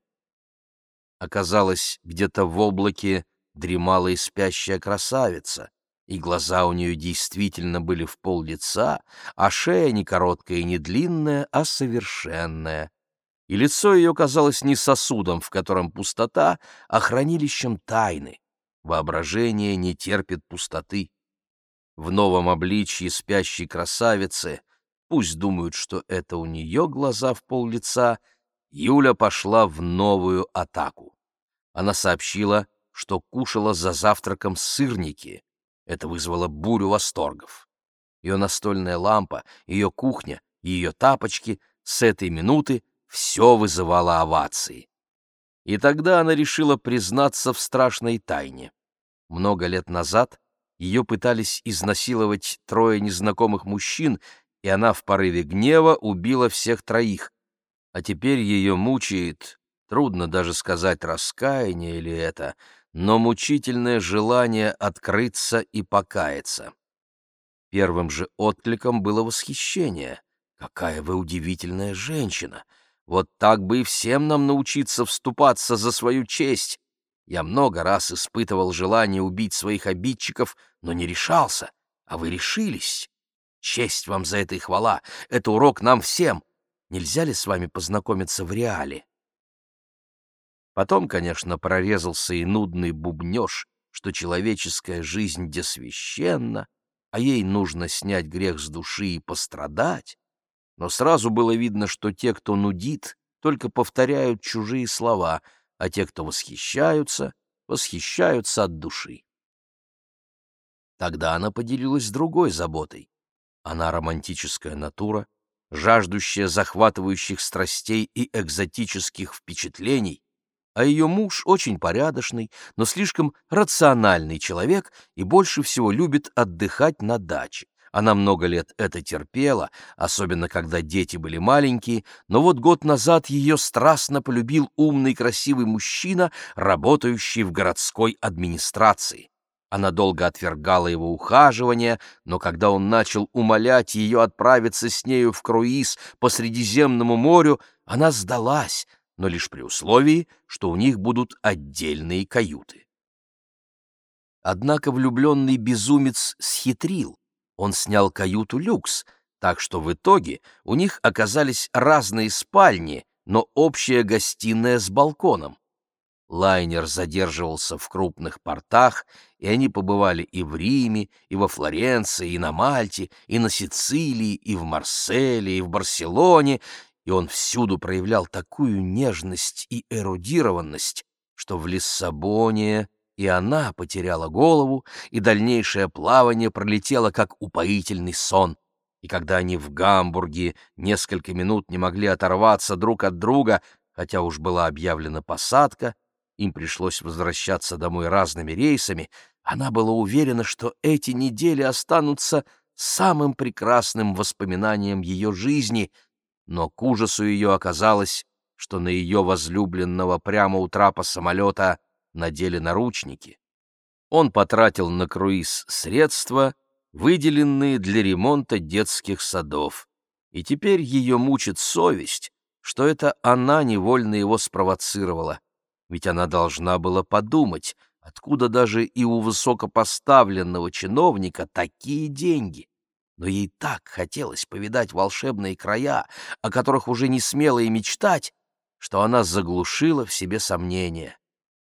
Оказалось, где-то в облаке дремала и спящая красавица, и глаза у нее действительно были в пол лица, а шея не короткая и не длинная, а совершенная. И лицо ее казалось не сосудом, в котором пустота, а хранилищем тайны. Воображение не терпит пустоты. В новом обличье спящей красавицы пусть думают, что это у нее глаза в пол лица, Юля пошла в новую атаку. Она сообщила, что кушала за завтраком сырники. Это вызвало бурю восторгов. Ее настольная лампа, ее кухня, ее тапочки с этой минуты все вызывало овации. И тогда она решила признаться в страшной тайне. Много лет назад ее пытались изнасиловать трое незнакомых мужчин, и она в порыве гнева убила всех троих. А теперь ее мучает, трудно даже сказать, раскаяние или это, но мучительное желание открыться и покаяться. Первым же откликом было восхищение. «Какая вы удивительная женщина! Вот так бы и всем нам научиться вступаться за свою честь!» Я много раз испытывал желание убить своих обидчиков, но не решался, а вы решились. Честь вам за это и хвала. Это урок нам всем. Нельзя ли с вами познакомиться в реале? Потом, конечно, прорезался и нудный бубнёж, что человеческая жизнь десвященна, а ей нужно снять грех с души и пострадать. Но сразу было видно, что те, кто нудит, только повторяют чужие слова — а те, кто восхищаются, восхищаются от души. Тогда она поделилась другой заботой. Она романтическая натура, жаждущая захватывающих страстей и экзотических впечатлений, а ее муж очень порядочный, но слишком рациональный человек и больше всего любит отдыхать на даче. Она много лет это терпела, особенно когда дети были маленькие, но вот год назад ее страстно полюбил умный красивый мужчина, работающий в городской администрации. Она долго отвергала его ухаживания, но когда он начал умолять ее отправиться с нею в круиз по Средиземному морю, она сдалась, но лишь при условии, что у них будут отдельные каюты. Однако влюбленный безумец схитрил он снял каюту люкс, так что в итоге у них оказались разные спальни, но общая гостиная с балконом. Лайнер задерживался в крупных портах, и они побывали и в Риме, и во Флоренции, и на Мальте, и на Сицилии, и в Марселе, и в Барселоне, и он всюду проявлял такую нежность и эрудированность, что в Лиссабоне и она потеряла голову, и дальнейшее плавание пролетело как упоительный сон. И когда они в Гамбурге несколько минут не могли оторваться друг от друга, хотя уж была объявлена посадка, им пришлось возвращаться домой разными рейсами, она была уверена, что эти недели останутся самым прекрасным воспоминанием ее жизни, но к ужасу ее оказалось, что на ее возлюбленного прямо у трапа самолета надели наручники. Он потратил на круиз средства, выделенные для ремонта детских садов. И теперь ее мучит совесть, что это она невольно его спровоцировала. Ведь она должна была подумать, откуда даже и у высокопоставленного чиновника такие деньги. Но ей так хотелось повидать волшебные края, о которых уже не смела и мечтать, что она заглушила в себе сомнения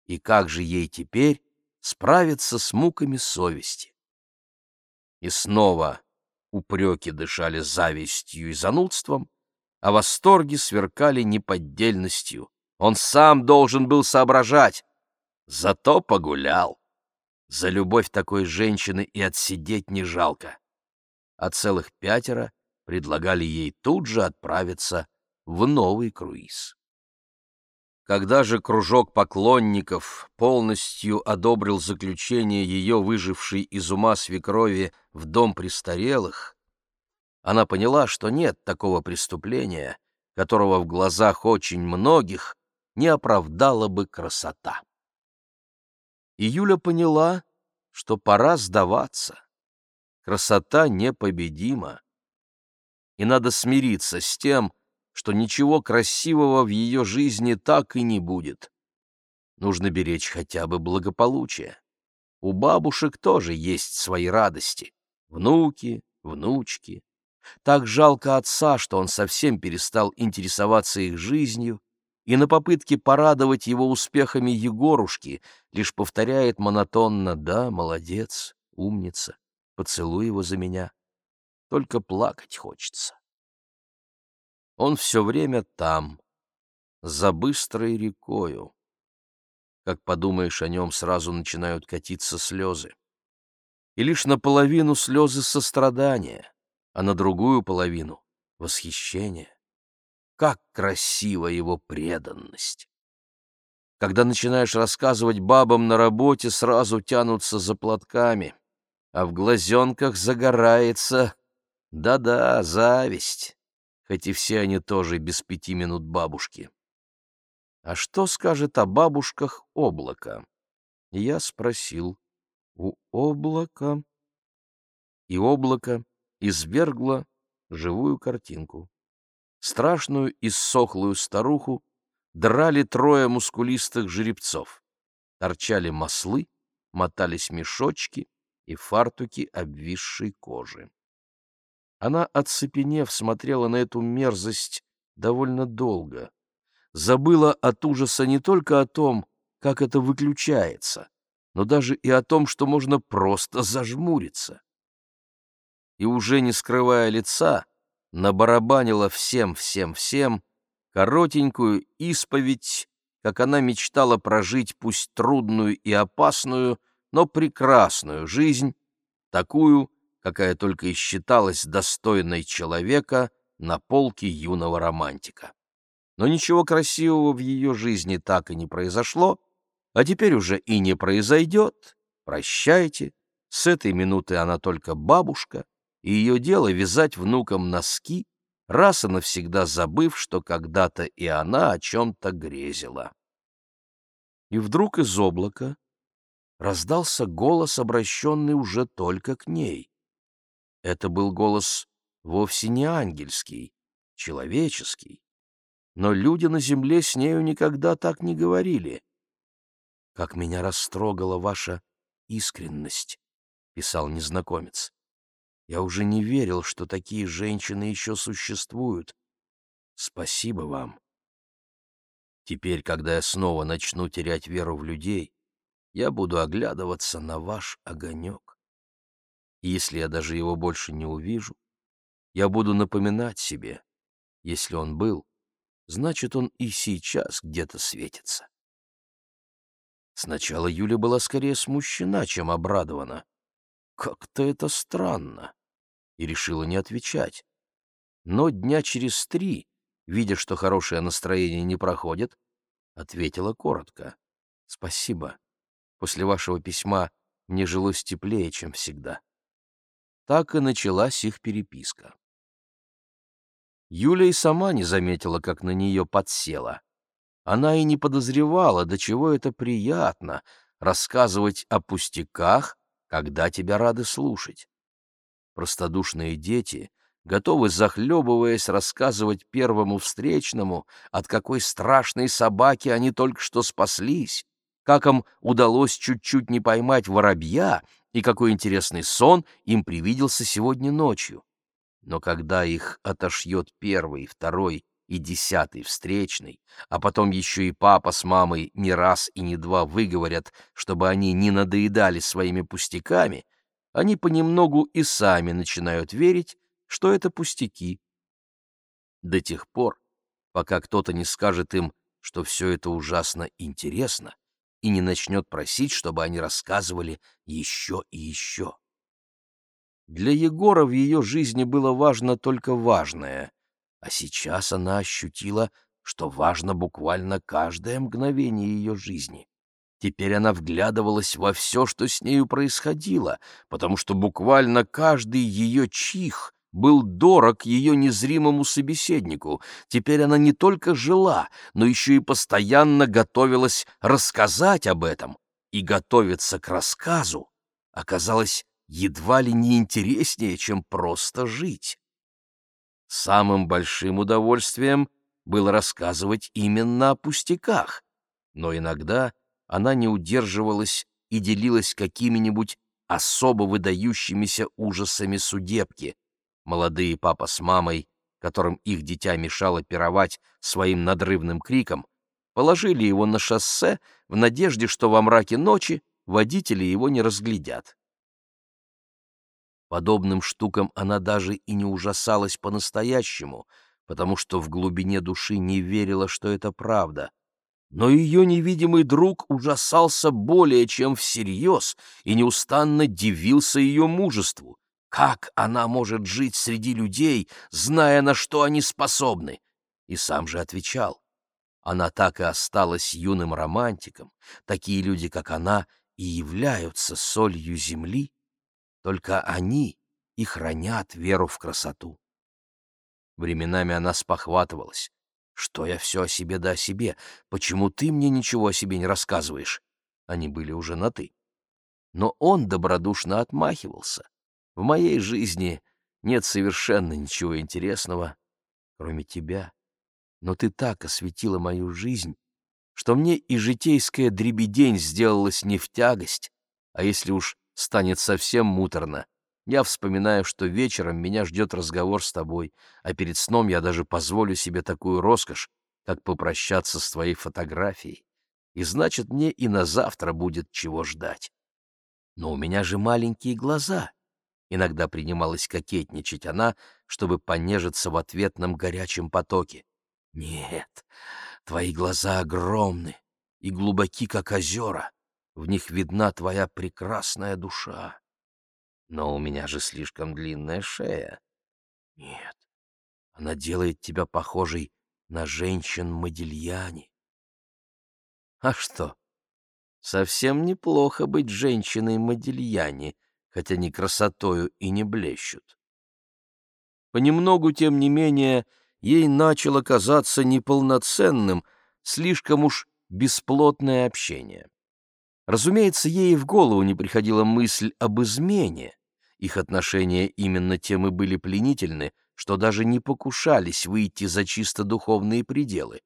и как же ей теперь справиться с муками совести. И снова упреки дышали завистью и занудством, а восторги сверкали неподдельностью. Он сам должен был соображать, зато погулял. За любовь такой женщины и отсидеть не жалко. А целых пятеро предлагали ей тут же отправиться в новый круиз. Когда же кружок поклонников полностью одобрил заключение ее выжившей из ума свекрови в дом престарелых, она поняла, что нет такого преступления, которого в глазах очень многих не оправдала бы красота. И Юля поняла, что пора сдаваться. Красота непобедима, и надо смириться с тем, что ничего красивого в ее жизни так и не будет. Нужно беречь хотя бы благополучие. У бабушек тоже есть свои радости. Внуки, внучки. Так жалко отца, что он совсем перестал интересоваться их жизнью, и на попытке порадовать его успехами Егорушки лишь повторяет монотонно «Да, молодец, умница, поцелуй его за меня». Только плакать хочется. Он все время там, за быстрой рекою. Как подумаешь о нем, сразу начинают катиться слезы. И лишь наполовину слезы сострадания, а на другую половину — восхищение. Как красива его преданность! Когда начинаешь рассказывать бабам на работе, сразу тянутся за платками, а в глазенках загорается, да-да, зависть, хоть и все они тоже без пяти минут бабушки. А что скажет о бабушках облако? Я спросил у облака, и облако извергло живую картинку. Страшную и сохлую старуху, драли трое мускулистых жеребцов. Торчали маслы, мотались мешочки и фартуки обвисшей кожи. Она, оцепенев, смотрела на эту мерзость довольно долго. Забыла от ужаса не только о том, как это выключается, но даже и о том, что можно просто зажмуриться. И уже не скрывая лица, набарабанила всем-всем-всем коротенькую исповедь, как она мечтала прожить пусть трудную и опасную, но прекрасную жизнь, такую, какая только и считалась достойной человека на полке юного романтика. Но ничего красивого в ее жизни так и не произошло, а теперь уже и не произойдет. Прощайте, с этой минуты она только бабушка, и ее дело вязать внукам носки, раз и навсегда забыв, что когда-то и она о чем-то грезила. И вдруг из облака раздался голос, обращенный уже только к ней. Это был голос вовсе не ангельский, человеческий, но люди на земле с нею никогда так не говорили. «Как меня растрогала ваша искренность», — писал незнакомец. Я уже не верил, что такие женщины еще существуют. Спасибо вам. Теперь, когда я снова начну терять веру в людей, я буду оглядываться на ваш огонек. И если я даже его больше не увижу, я буду напоминать себе, если он был, значит, он и сейчас где-то светится. Сначала Юля была скорее смущена, чем обрадована. Как-то это странно. И решила не отвечать. Но дня через три, видя, что хорошее настроение не проходит, ответила коротко. «Спасибо. После вашего письма мне жилось теплее, чем всегда». Так и началась их переписка. Юля и сама не заметила, как на нее подсела. Она и не подозревала, до чего это приятно — рассказывать о пустяках, когда тебя рады слушать. Простодушные дети готовы, захлебываясь, рассказывать первому встречному, от какой страшной собаки они только что спаслись, как им удалось чуть-чуть не поймать воробья и какой интересный сон им привиделся сегодня ночью. Но когда их отошьет первый, второй и десятый встречный, а потом еще и папа с мамой не раз и не два выговорят, чтобы они не надоедали своими пустяками, они понемногу и сами начинают верить, что это пустяки. До тех пор, пока кто-то не скажет им, что все это ужасно интересно, и не начнет просить, чтобы они рассказывали еще и еще. Для Егора в ее жизни было важно только важное — а сейчас она ощутила, что важно буквально каждое мгновение ее жизни. Теперь она вглядывалась во все, что с нею происходило, потому что буквально каждый ее чих был дорог ее незримому собеседнику. Теперь она не только жила, но еще и постоянно готовилась рассказать об этом. И готовиться к рассказу оказалось едва ли не интереснее, чем просто жить. Самым большим удовольствием было рассказывать именно о пустяках, но иногда она не удерживалась и делилась какими-нибудь особо выдающимися ужасами судебки. Молодые папа с мамой, которым их дитя мешало пировать своим надрывным криком, положили его на шоссе в надежде, что во мраке ночи водители его не разглядят. Подобным штукам она даже и не ужасалась по-настоящему, потому что в глубине души не верила, что это правда. Но ее невидимый друг ужасался более чем всерьез и неустанно дивился ее мужеству. Как она может жить среди людей, зная, на что они способны? И сам же отвечал. Она так и осталась юным романтиком. Такие люди, как она, и являются солью земли. Только они и хранят веру в красоту. Временами она спохватывалась. Что я все о себе да о себе? Почему ты мне ничего о себе не рассказываешь? Они были уже на «ты». Но он добродушно отмахивался. В моей жизни нет совершенно ничего интересного, кроме тебя. Но ты так осветила мою жизнь, что мне и житейская дребедень сделалась не в тягость, а если уж станет совсем муторно, я вспоминаю, что вечером меня ждет разговор с тобой, а перед сном я даже позволю себе такую роскошь, как попрощаться с твоей фотографией. И значит, мне и на завтра будет чего ждать. Но у меня же маленькие глаза. Иногда принималась кокетничать она, чтобы понежиться в ответном горячем потоке. Нет, твои глаза огромны и глубоки, как озера. В них видна твоя прекрасная душа. Но у меня же слишком длинная шея. Нет, она делает тебя похожей на женщин-модильяне. А что? Совсем неплохо быть женщиной-модильяне, хотя ни красотою и не блещут. Понемногу, тем не менее, ей начало казаться неполноценным, слишком уж бесплотное общение. Разумеется, ей в голову не приходила мысль об измене. Их отношения именно тем и были пленительны, что даже не покушались выйти за чисто духовные пределы.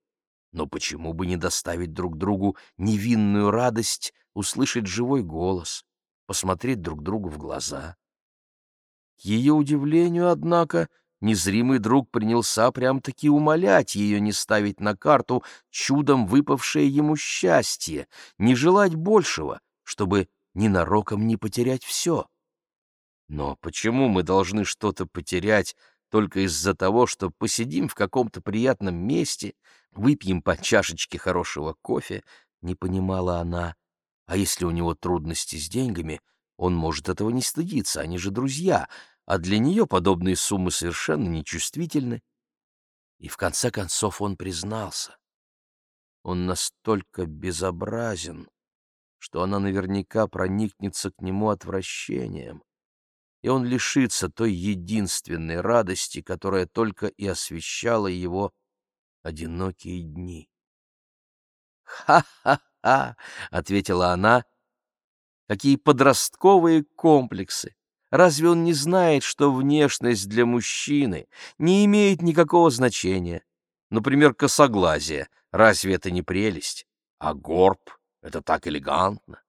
Но почему бы не доставить друг другу невинную радость услышать живой голос, посмотреть друг другу в глаза? К ее удивлению, однако, незримый друг принялся прям-таки умолять ее не ставить на карту чудом выпавшее ему счастье, не желать большего, чтобы ненароком не потерять все. Но почему мы должны что-то потерять только из-за того, что посидим в каком-то приятном месте, выпьем по чашечке хорошего кофе, не понимала она. А если у него трудности с деньгами, он может этого не стыдиться, они же друзья, а для нее подобные суммы совершенно нечувствительны. И в конце концов он признался. Он настолько безобразен, что она наверняка проникнется к нему отвращением, и он лишится той единственной радости, которая только и освещала его одинокие дни. «Ха-ха-ха!» — ответила она. «Какие подростковые комплексы! Разве он не знает, что внешность для мужчины не имеет никакого значения? Например, косоглазие. Разве это не прелесть? А горб — это так элегантно.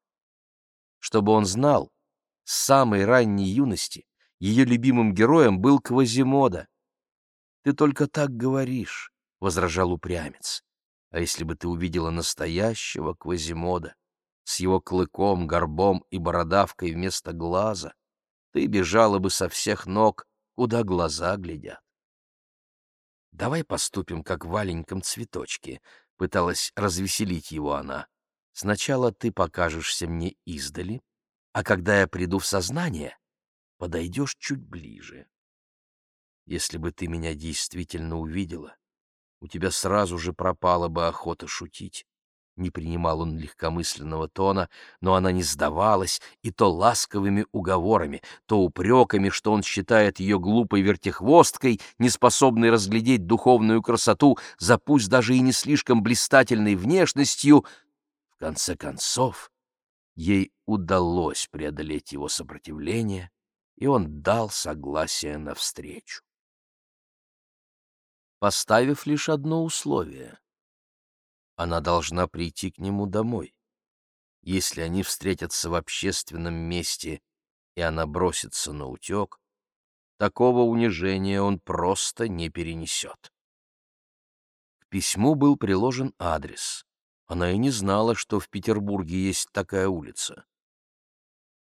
Чтобы он знал, с самой ранней юности ее любимым героем был Квазимода. «Ты только так говоришь», — возражал упрямец. «А если бы ты увидела настоящего Квазимода с его клыком, горбом и бородавкой вместо глаза, ты бежала бы со всех ног, куда глаза глядят. «Давай поступим, как в маленьком цветочке», — пыталась развеселить его она. «Сначала ты покажешься мне издали, а когда я приду в сознание, подойдешь чуть ближе. Если бы ты меня действительно увидела, у тебя сразу же пропала бы охота шутить. Не принимал он легкомысленного тона, но она не сдавалась, и то ласковыми уговорами, то упреками, что он считает ее глупой вертихвосткой, неспособной разглядеть духовную красоту за пусть даже и не слишком блистательной внешностью. В конце концов, ей удалось преодолеть его сопротивление, и он дал согласие навстречу. Поставив лишь одно условие — она должна прийти к нему домой. Если они встретятся в общественном месте, и она бросится на утек, такого унижения он просто не перенесет. К письму был приложен адрес. Она и не знала, что в Петербурге есть такая улица.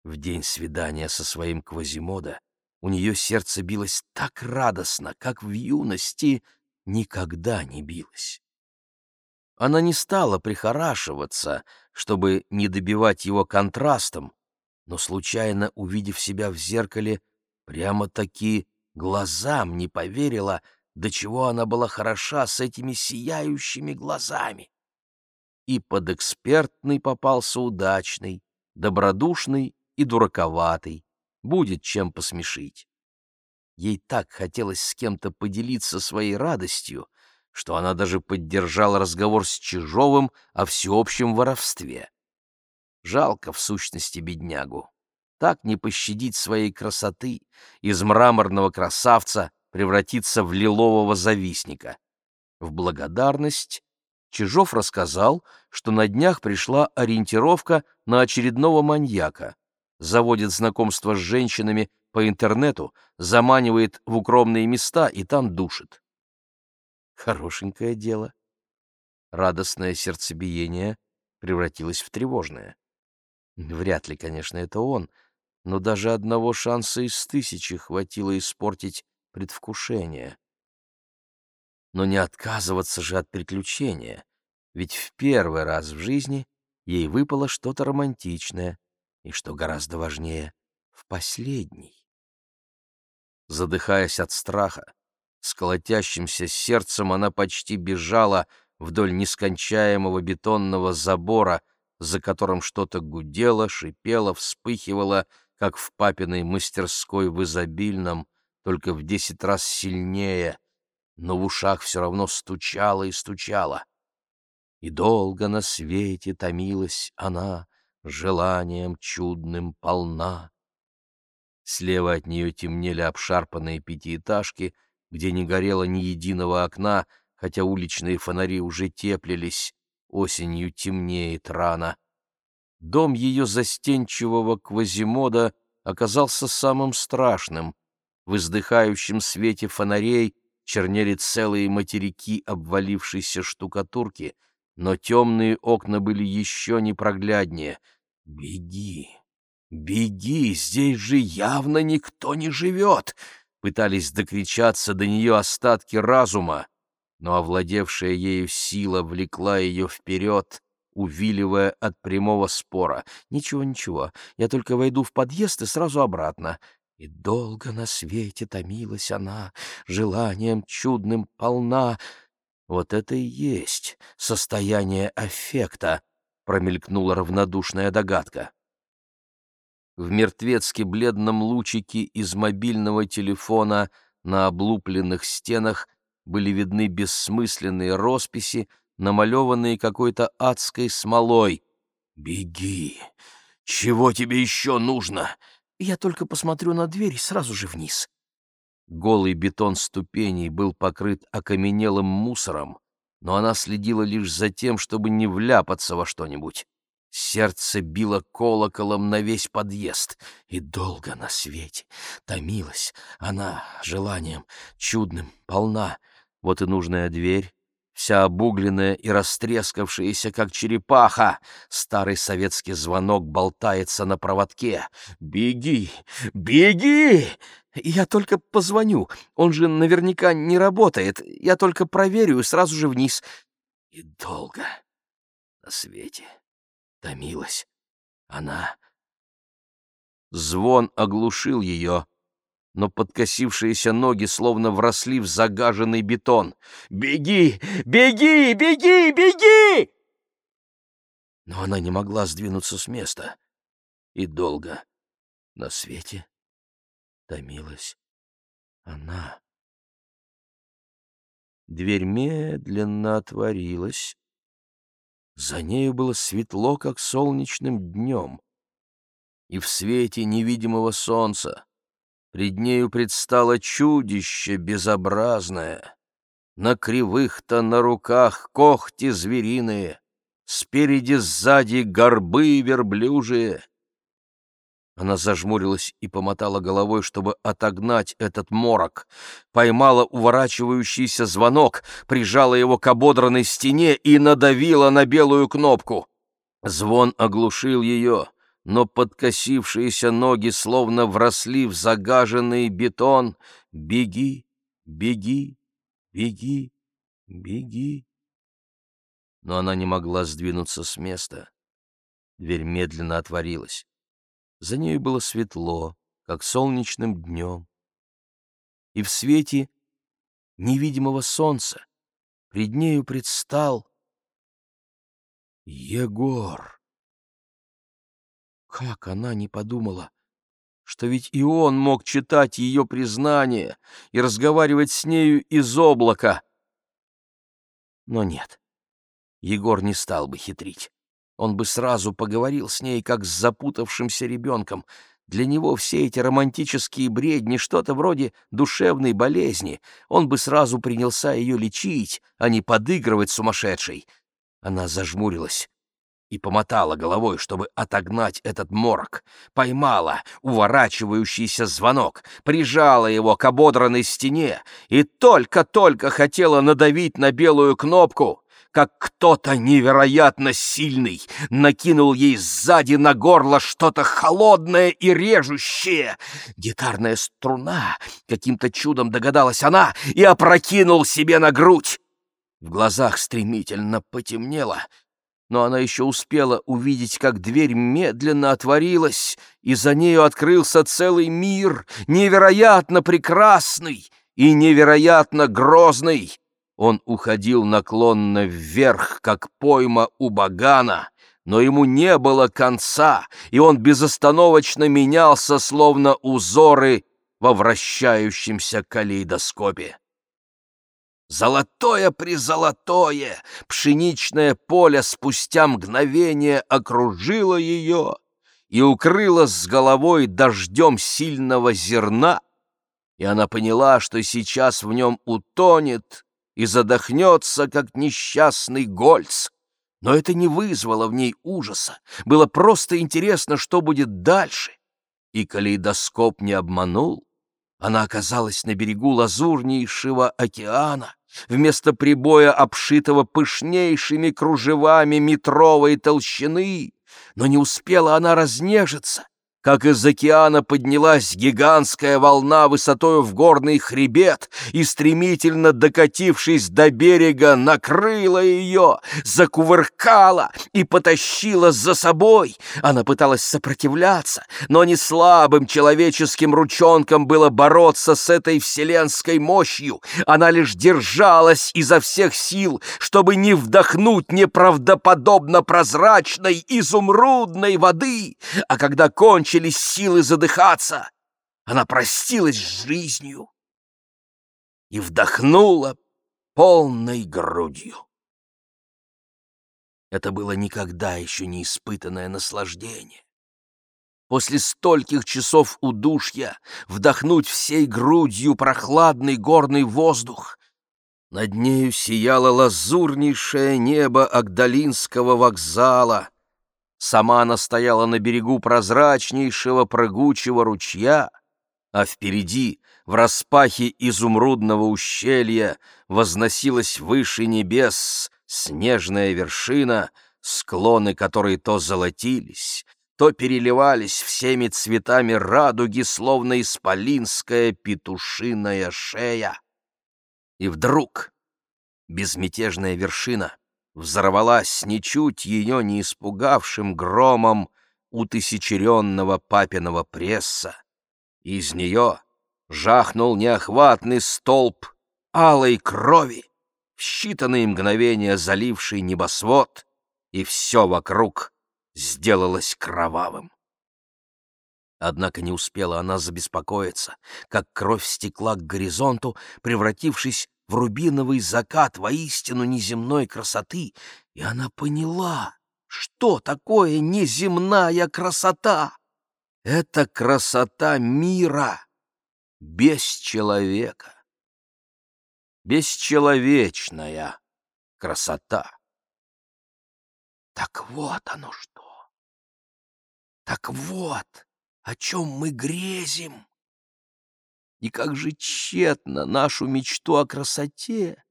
В день свидания со своим Квазимода у нее сердце билось так радостно, как в юности — никогда не билось. Она не стала прихорашиваться, чтобы не добивать его контрастом, но, случайно увидев себя в зеркале, прямо-таки глазам не поверила, до чего она была хороша с этими сияющими глазами. И подэкспертный попался удачный, добродушный и дураковатый, будет чем посмешить. Ей так хотелось с кем-то поделиться своей радостью, что она даже поддержала разговор с Чижовым о всеобщем воровстве. Жалко, в сущности, беднягу. Так не пощадить своей красоты, из мраморного красавца превратиться в лилового завистника. В благодарность Чижов рассказал, что на днях пришла ориентировка на очередного маньяка. Заводит знакомство с женщинами по интернету, заманивает в укромные места и там душит. Хорошенькое дело. Радостное сердцебиение превратилось в тревожное. Вряд ли, конечно, это он, но даже одного шанса из тысячи хватило испортить предвкушение. Но не отказываться же от приключения, ведь в первый раз в жизни ей выпало что-то романтичное, и, что гораздо важнее, в последний. Задыхаясь от страха, с колотящимся сердцем она почти бежала вдоль нескончаемого бетонного забора, за которым что-то гудело, шипело, вспыхивало, как в папиной мастерской в изобильном, только в десять раз сильнее, но в ушах все равно стучало и стучало. И долго на свете томилась она, желанием чудным полна. Слева от нее темнели обшарпанные пятиэтажки — где не горело ни единого окна, хотя уличные фонари уже теплились, осенью темнеет рано. Дом ее застенчивого Квазимода оказался самым страшным. В издыхающем свете фонарей чернели целые материки обвалившейся штукатурки, но темные окна были еще непрогляднее. «Беги! Беги! Здесь же явно никто не живет!» Пытались докричаться до нее остатки разума, но овладевшая ею сила влекла ее вперед, увиливая от прямого спора. «Ничего, ничего, я только войду в подъезд и сразу обратно». И долго на свете томилась она, желанием чудным полна. Вот это и есть состояние аффекта, промелькнула равнодушная догадка. В мертвецки бледном лучике из мобильного телефона на облупленных стенах были видны бессмысленные росписи, намалеванные какой-то адской смолой. «Беги! Чего тебе еще нужно?» «Я только посмотрю на дверь и сразу же вниз». Голый бетон ступеней был покрыт окаменелым мусором, но она следила лишь за тем, чтобы не вляпаться во что-нибудь. Сердце било колоколом на весь подъезд, и долго на свете томилась она желанием чудным, полна. Вот и нужная дверь, вся обугленная и растрескавшаяся, как черепаха. Старый советский звонок болтается на проводке. «Беги! Беги!» «Я только позвоню. Он же наверняка не работает. Я только проверю и сразу же вниз». И долго на свете томилась она. Звон оглушил ее, но подкосившиеся ноги словно вросли в загаженный бетон. «Беги! Беги! Беги! Беги!» Но она не могла сдвинуться с места. И долго на свете томилась она. Дверь медленно отворилась, за нею было светло, как солнечным днем. И в свете невидимого солнца пред нею предстало чудище безобразное. На кривых-то на руках когти звериные, Спереди сзади горбы верблюжие. Она зажмурилась и помотала головой, чтобы отогнать этот морок. Поймала уворачивающийся звонок, прижала его к ободранной стене и надавила на белую кнопку. Звон оглушил ее, но подкосившиеся ноги словно вросли в загаженный бетон. «Беги, беги, Беги, беги. Но она не могла сдвинуться с места. Дверь медленно отворилась. За нею было светло, как солнечным днем. И в свете невидимого солнца пред нею предстал Егор. Как она не подумала, что ведь и он мог читать ее признание и разговаривать с нею из облака. Но нет, Егор не стал бы хитрить. Он бы сразу поговорил с ней, как с запутавшимся ребенком. Для него все эти романтические бредни — что-то вроде душевной болезни. Он бы сразу принялся ее лечить, а не подыгрывать сумасшедшей. Она зажмурилась и помотала головой, чтобы отогнать этот морок. Поймала уворачивающийся звонок, прижала его к ободранной стене и только-только хотела надавить на белую кнопку, как кто-то невероятно сильный накинул ей сзади на горло что-то холодное и режущее. Гитарная струна, каким-то чудом догадалась она, и опрокинул себе на грудь. В глазах стремительно потемнело, но она еще успела увидеть, как дверь медленно отворилась, и за нею открылся целый мир, невероятно прекрасный и невероятно грозный. Он уходил наклонно вверх, как пойма у багана, но ему не было конца, и он безостановочно менялся, словно узоры во вращающемся калейдоскопе. Золотое-призолотое пшеничное поле спустя мгновение окружило ее и укрыло с головой дождем сильного зерна, и она поняла, что сейчас в нем утонет и задохнется, как несчастный Гольц. Но это не вызвало в ней ужаса. Было просто интересно, что будет дальше. И калейдоскоп не обманул. Она оказалась на берегу лазурнейшего океана, вместо прибоя, обшитого пышнейшими кружевами метровой толщины. Но не успела она разнежиться, как из океана поднялась гигантская волна высотою в горный хребет и, стремительно докатившись до берега, накрыла ее, закувыркала и потащила за собой. Она пыталась сопротивляться, но не слабым человеческим ручонком было бороться с этой вселенской мощью. Она лишь держалась изо всех сил, чтобы не вдохнуть неправдоподобно прозрачной изумрудной воды, а когда кончилась, кончились силы задыхаться, она простилась с жизнью и вдохнула полной грудью. Это было никогда еще не испытанное наслаждение. После стольких часов удушья вдохнуть всей грудью прохладный горный воздух. Над нею сияло лазурнейшее небо Агдалинского вокзала — Сама она стояла на берегу прозрачнейшего прыгучего ручья, а впереди, в распахе изумрудного ущелья, возносилась выше небес снежная вершина, склоны которой то золотились, то переливались всеми цветами радуги, словно исполинская петушиная шея. И вдруг безмятежная вершина взорвалась ничуть ее не испугавшим громом утысячеренного папиного пресса. Из нее жахнул неохватный столб алой крови, в считанные мгновения заливший небосвод, и все вокруг сделалось кровавым. Однако не успела она забеспокоиться, как кровь стекла к горизонту, превратившись в рубиновый закат воистину неземной красоты, и она поняла, что такое неземная красота. Это красота мира без человека. Бесчеловечная красота. Так вот оно что. Так вот, о чем мы грезим. И как же тщетно нашу мечту о красоте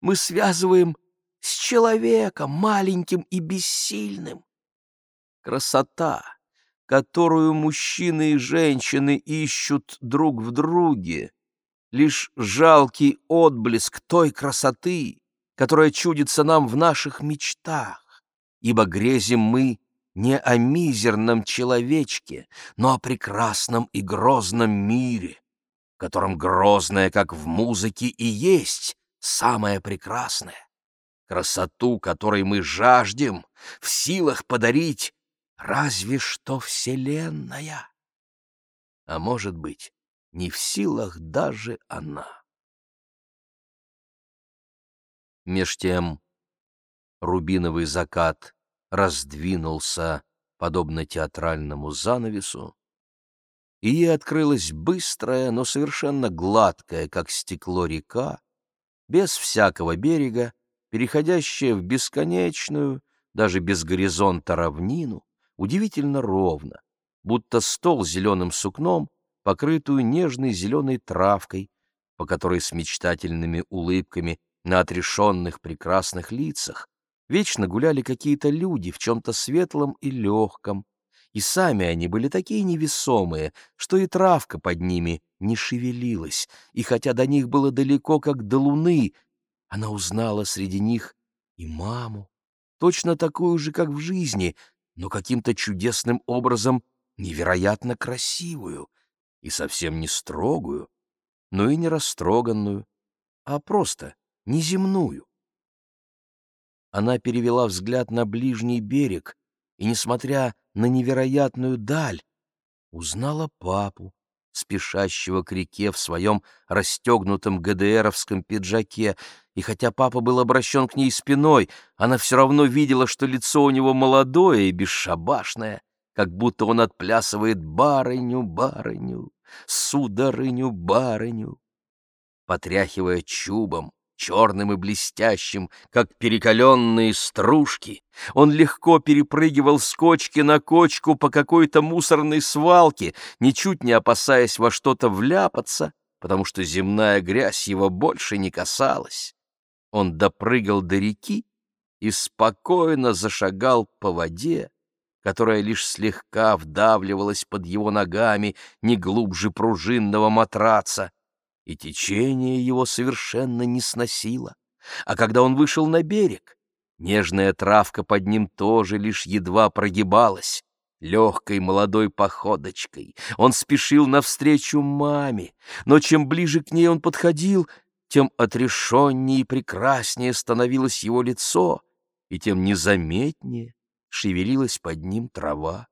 мы связываем с человеком, маленьким и бессильным. Красота, которую мужчины и женщины ищут друг в друге, лишь жалкий отблеск той красоты, которая чудится нам в наших мечтах, ибо грезим мы не о мизерном человечке, но о прекрасном и грозном мире, котором грозное, как в музыке, и есть самое прекрасное. Красоту, которой мы жаждем, в силах подарить разве что Вселенная. А может быть, не в силах даже она. Меж тем рубиновый закат раздвинулся, подобно театральному занавесу, и ей открылась быстрая, но совершенно гладкая, как стекло река, без всякого берега, переходящая в бесконечную, даже без горизонта равнину, удивительно ровно, будто стол зеленым сукном, покрытую нежной зеленой травкой, по которой с мечтательными улыбками на отрешенных прекрасных лицах вечно гуляли какие-то люди в чем-то светлом и легком, и сами они были такие невесомые, что и травка под ними не шевелилась, и хотя до них было далеко, как до луны, она узнала среди них и маму, точно такую же, как в жизни, но каким-то чудесным образом невероятно красивую и совсем не строгую, но и не растроганную, а просто неземную. Она перевела взгляд на ближний берег и, несмотря на невероятную даль, узнала папу, спешащего к реке в своем расстегнутом ГДРовском пиджаке, и хотя папа был обращен к ней спиной, она все равно видела, что лицо у него молодое и бесшабашное, как будто он отплясывает барыню, барыню, сударыню, барыню, потряхивая чубом, черным и блестящим, как перекаленные стружки. Он легко перепрыгивал с кочки на кочку по какой-то мусорной свалке, ничуть не опасаясь во что-то вляпаться, потому что земная грязь его больше не касалась. Он допрыгал до реки и спокойно зашагал по воде, которая лишь слегка вдавливалась под его ногами не глубже пружинного матраца, и течение его совершенно не сносило. А когда он вышел на берег, нежная травка под ним тоже лишь едва прогибалась. Легкой молодой походочкой он спешил навстречу маме, но чем ближе к ней он подходил, тем отрешеннее и прекраснее становилось его лицо, и тем незаметнее шевелилась под ним трава.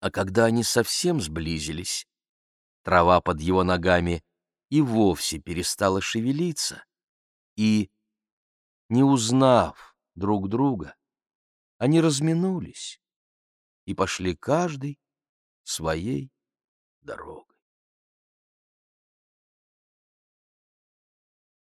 А когда они совсем сблизились, трава под его ногами и вовсе перестала шевелиться, и, не узнав друг друга, они разминулись и пошли каждый своей дорогой.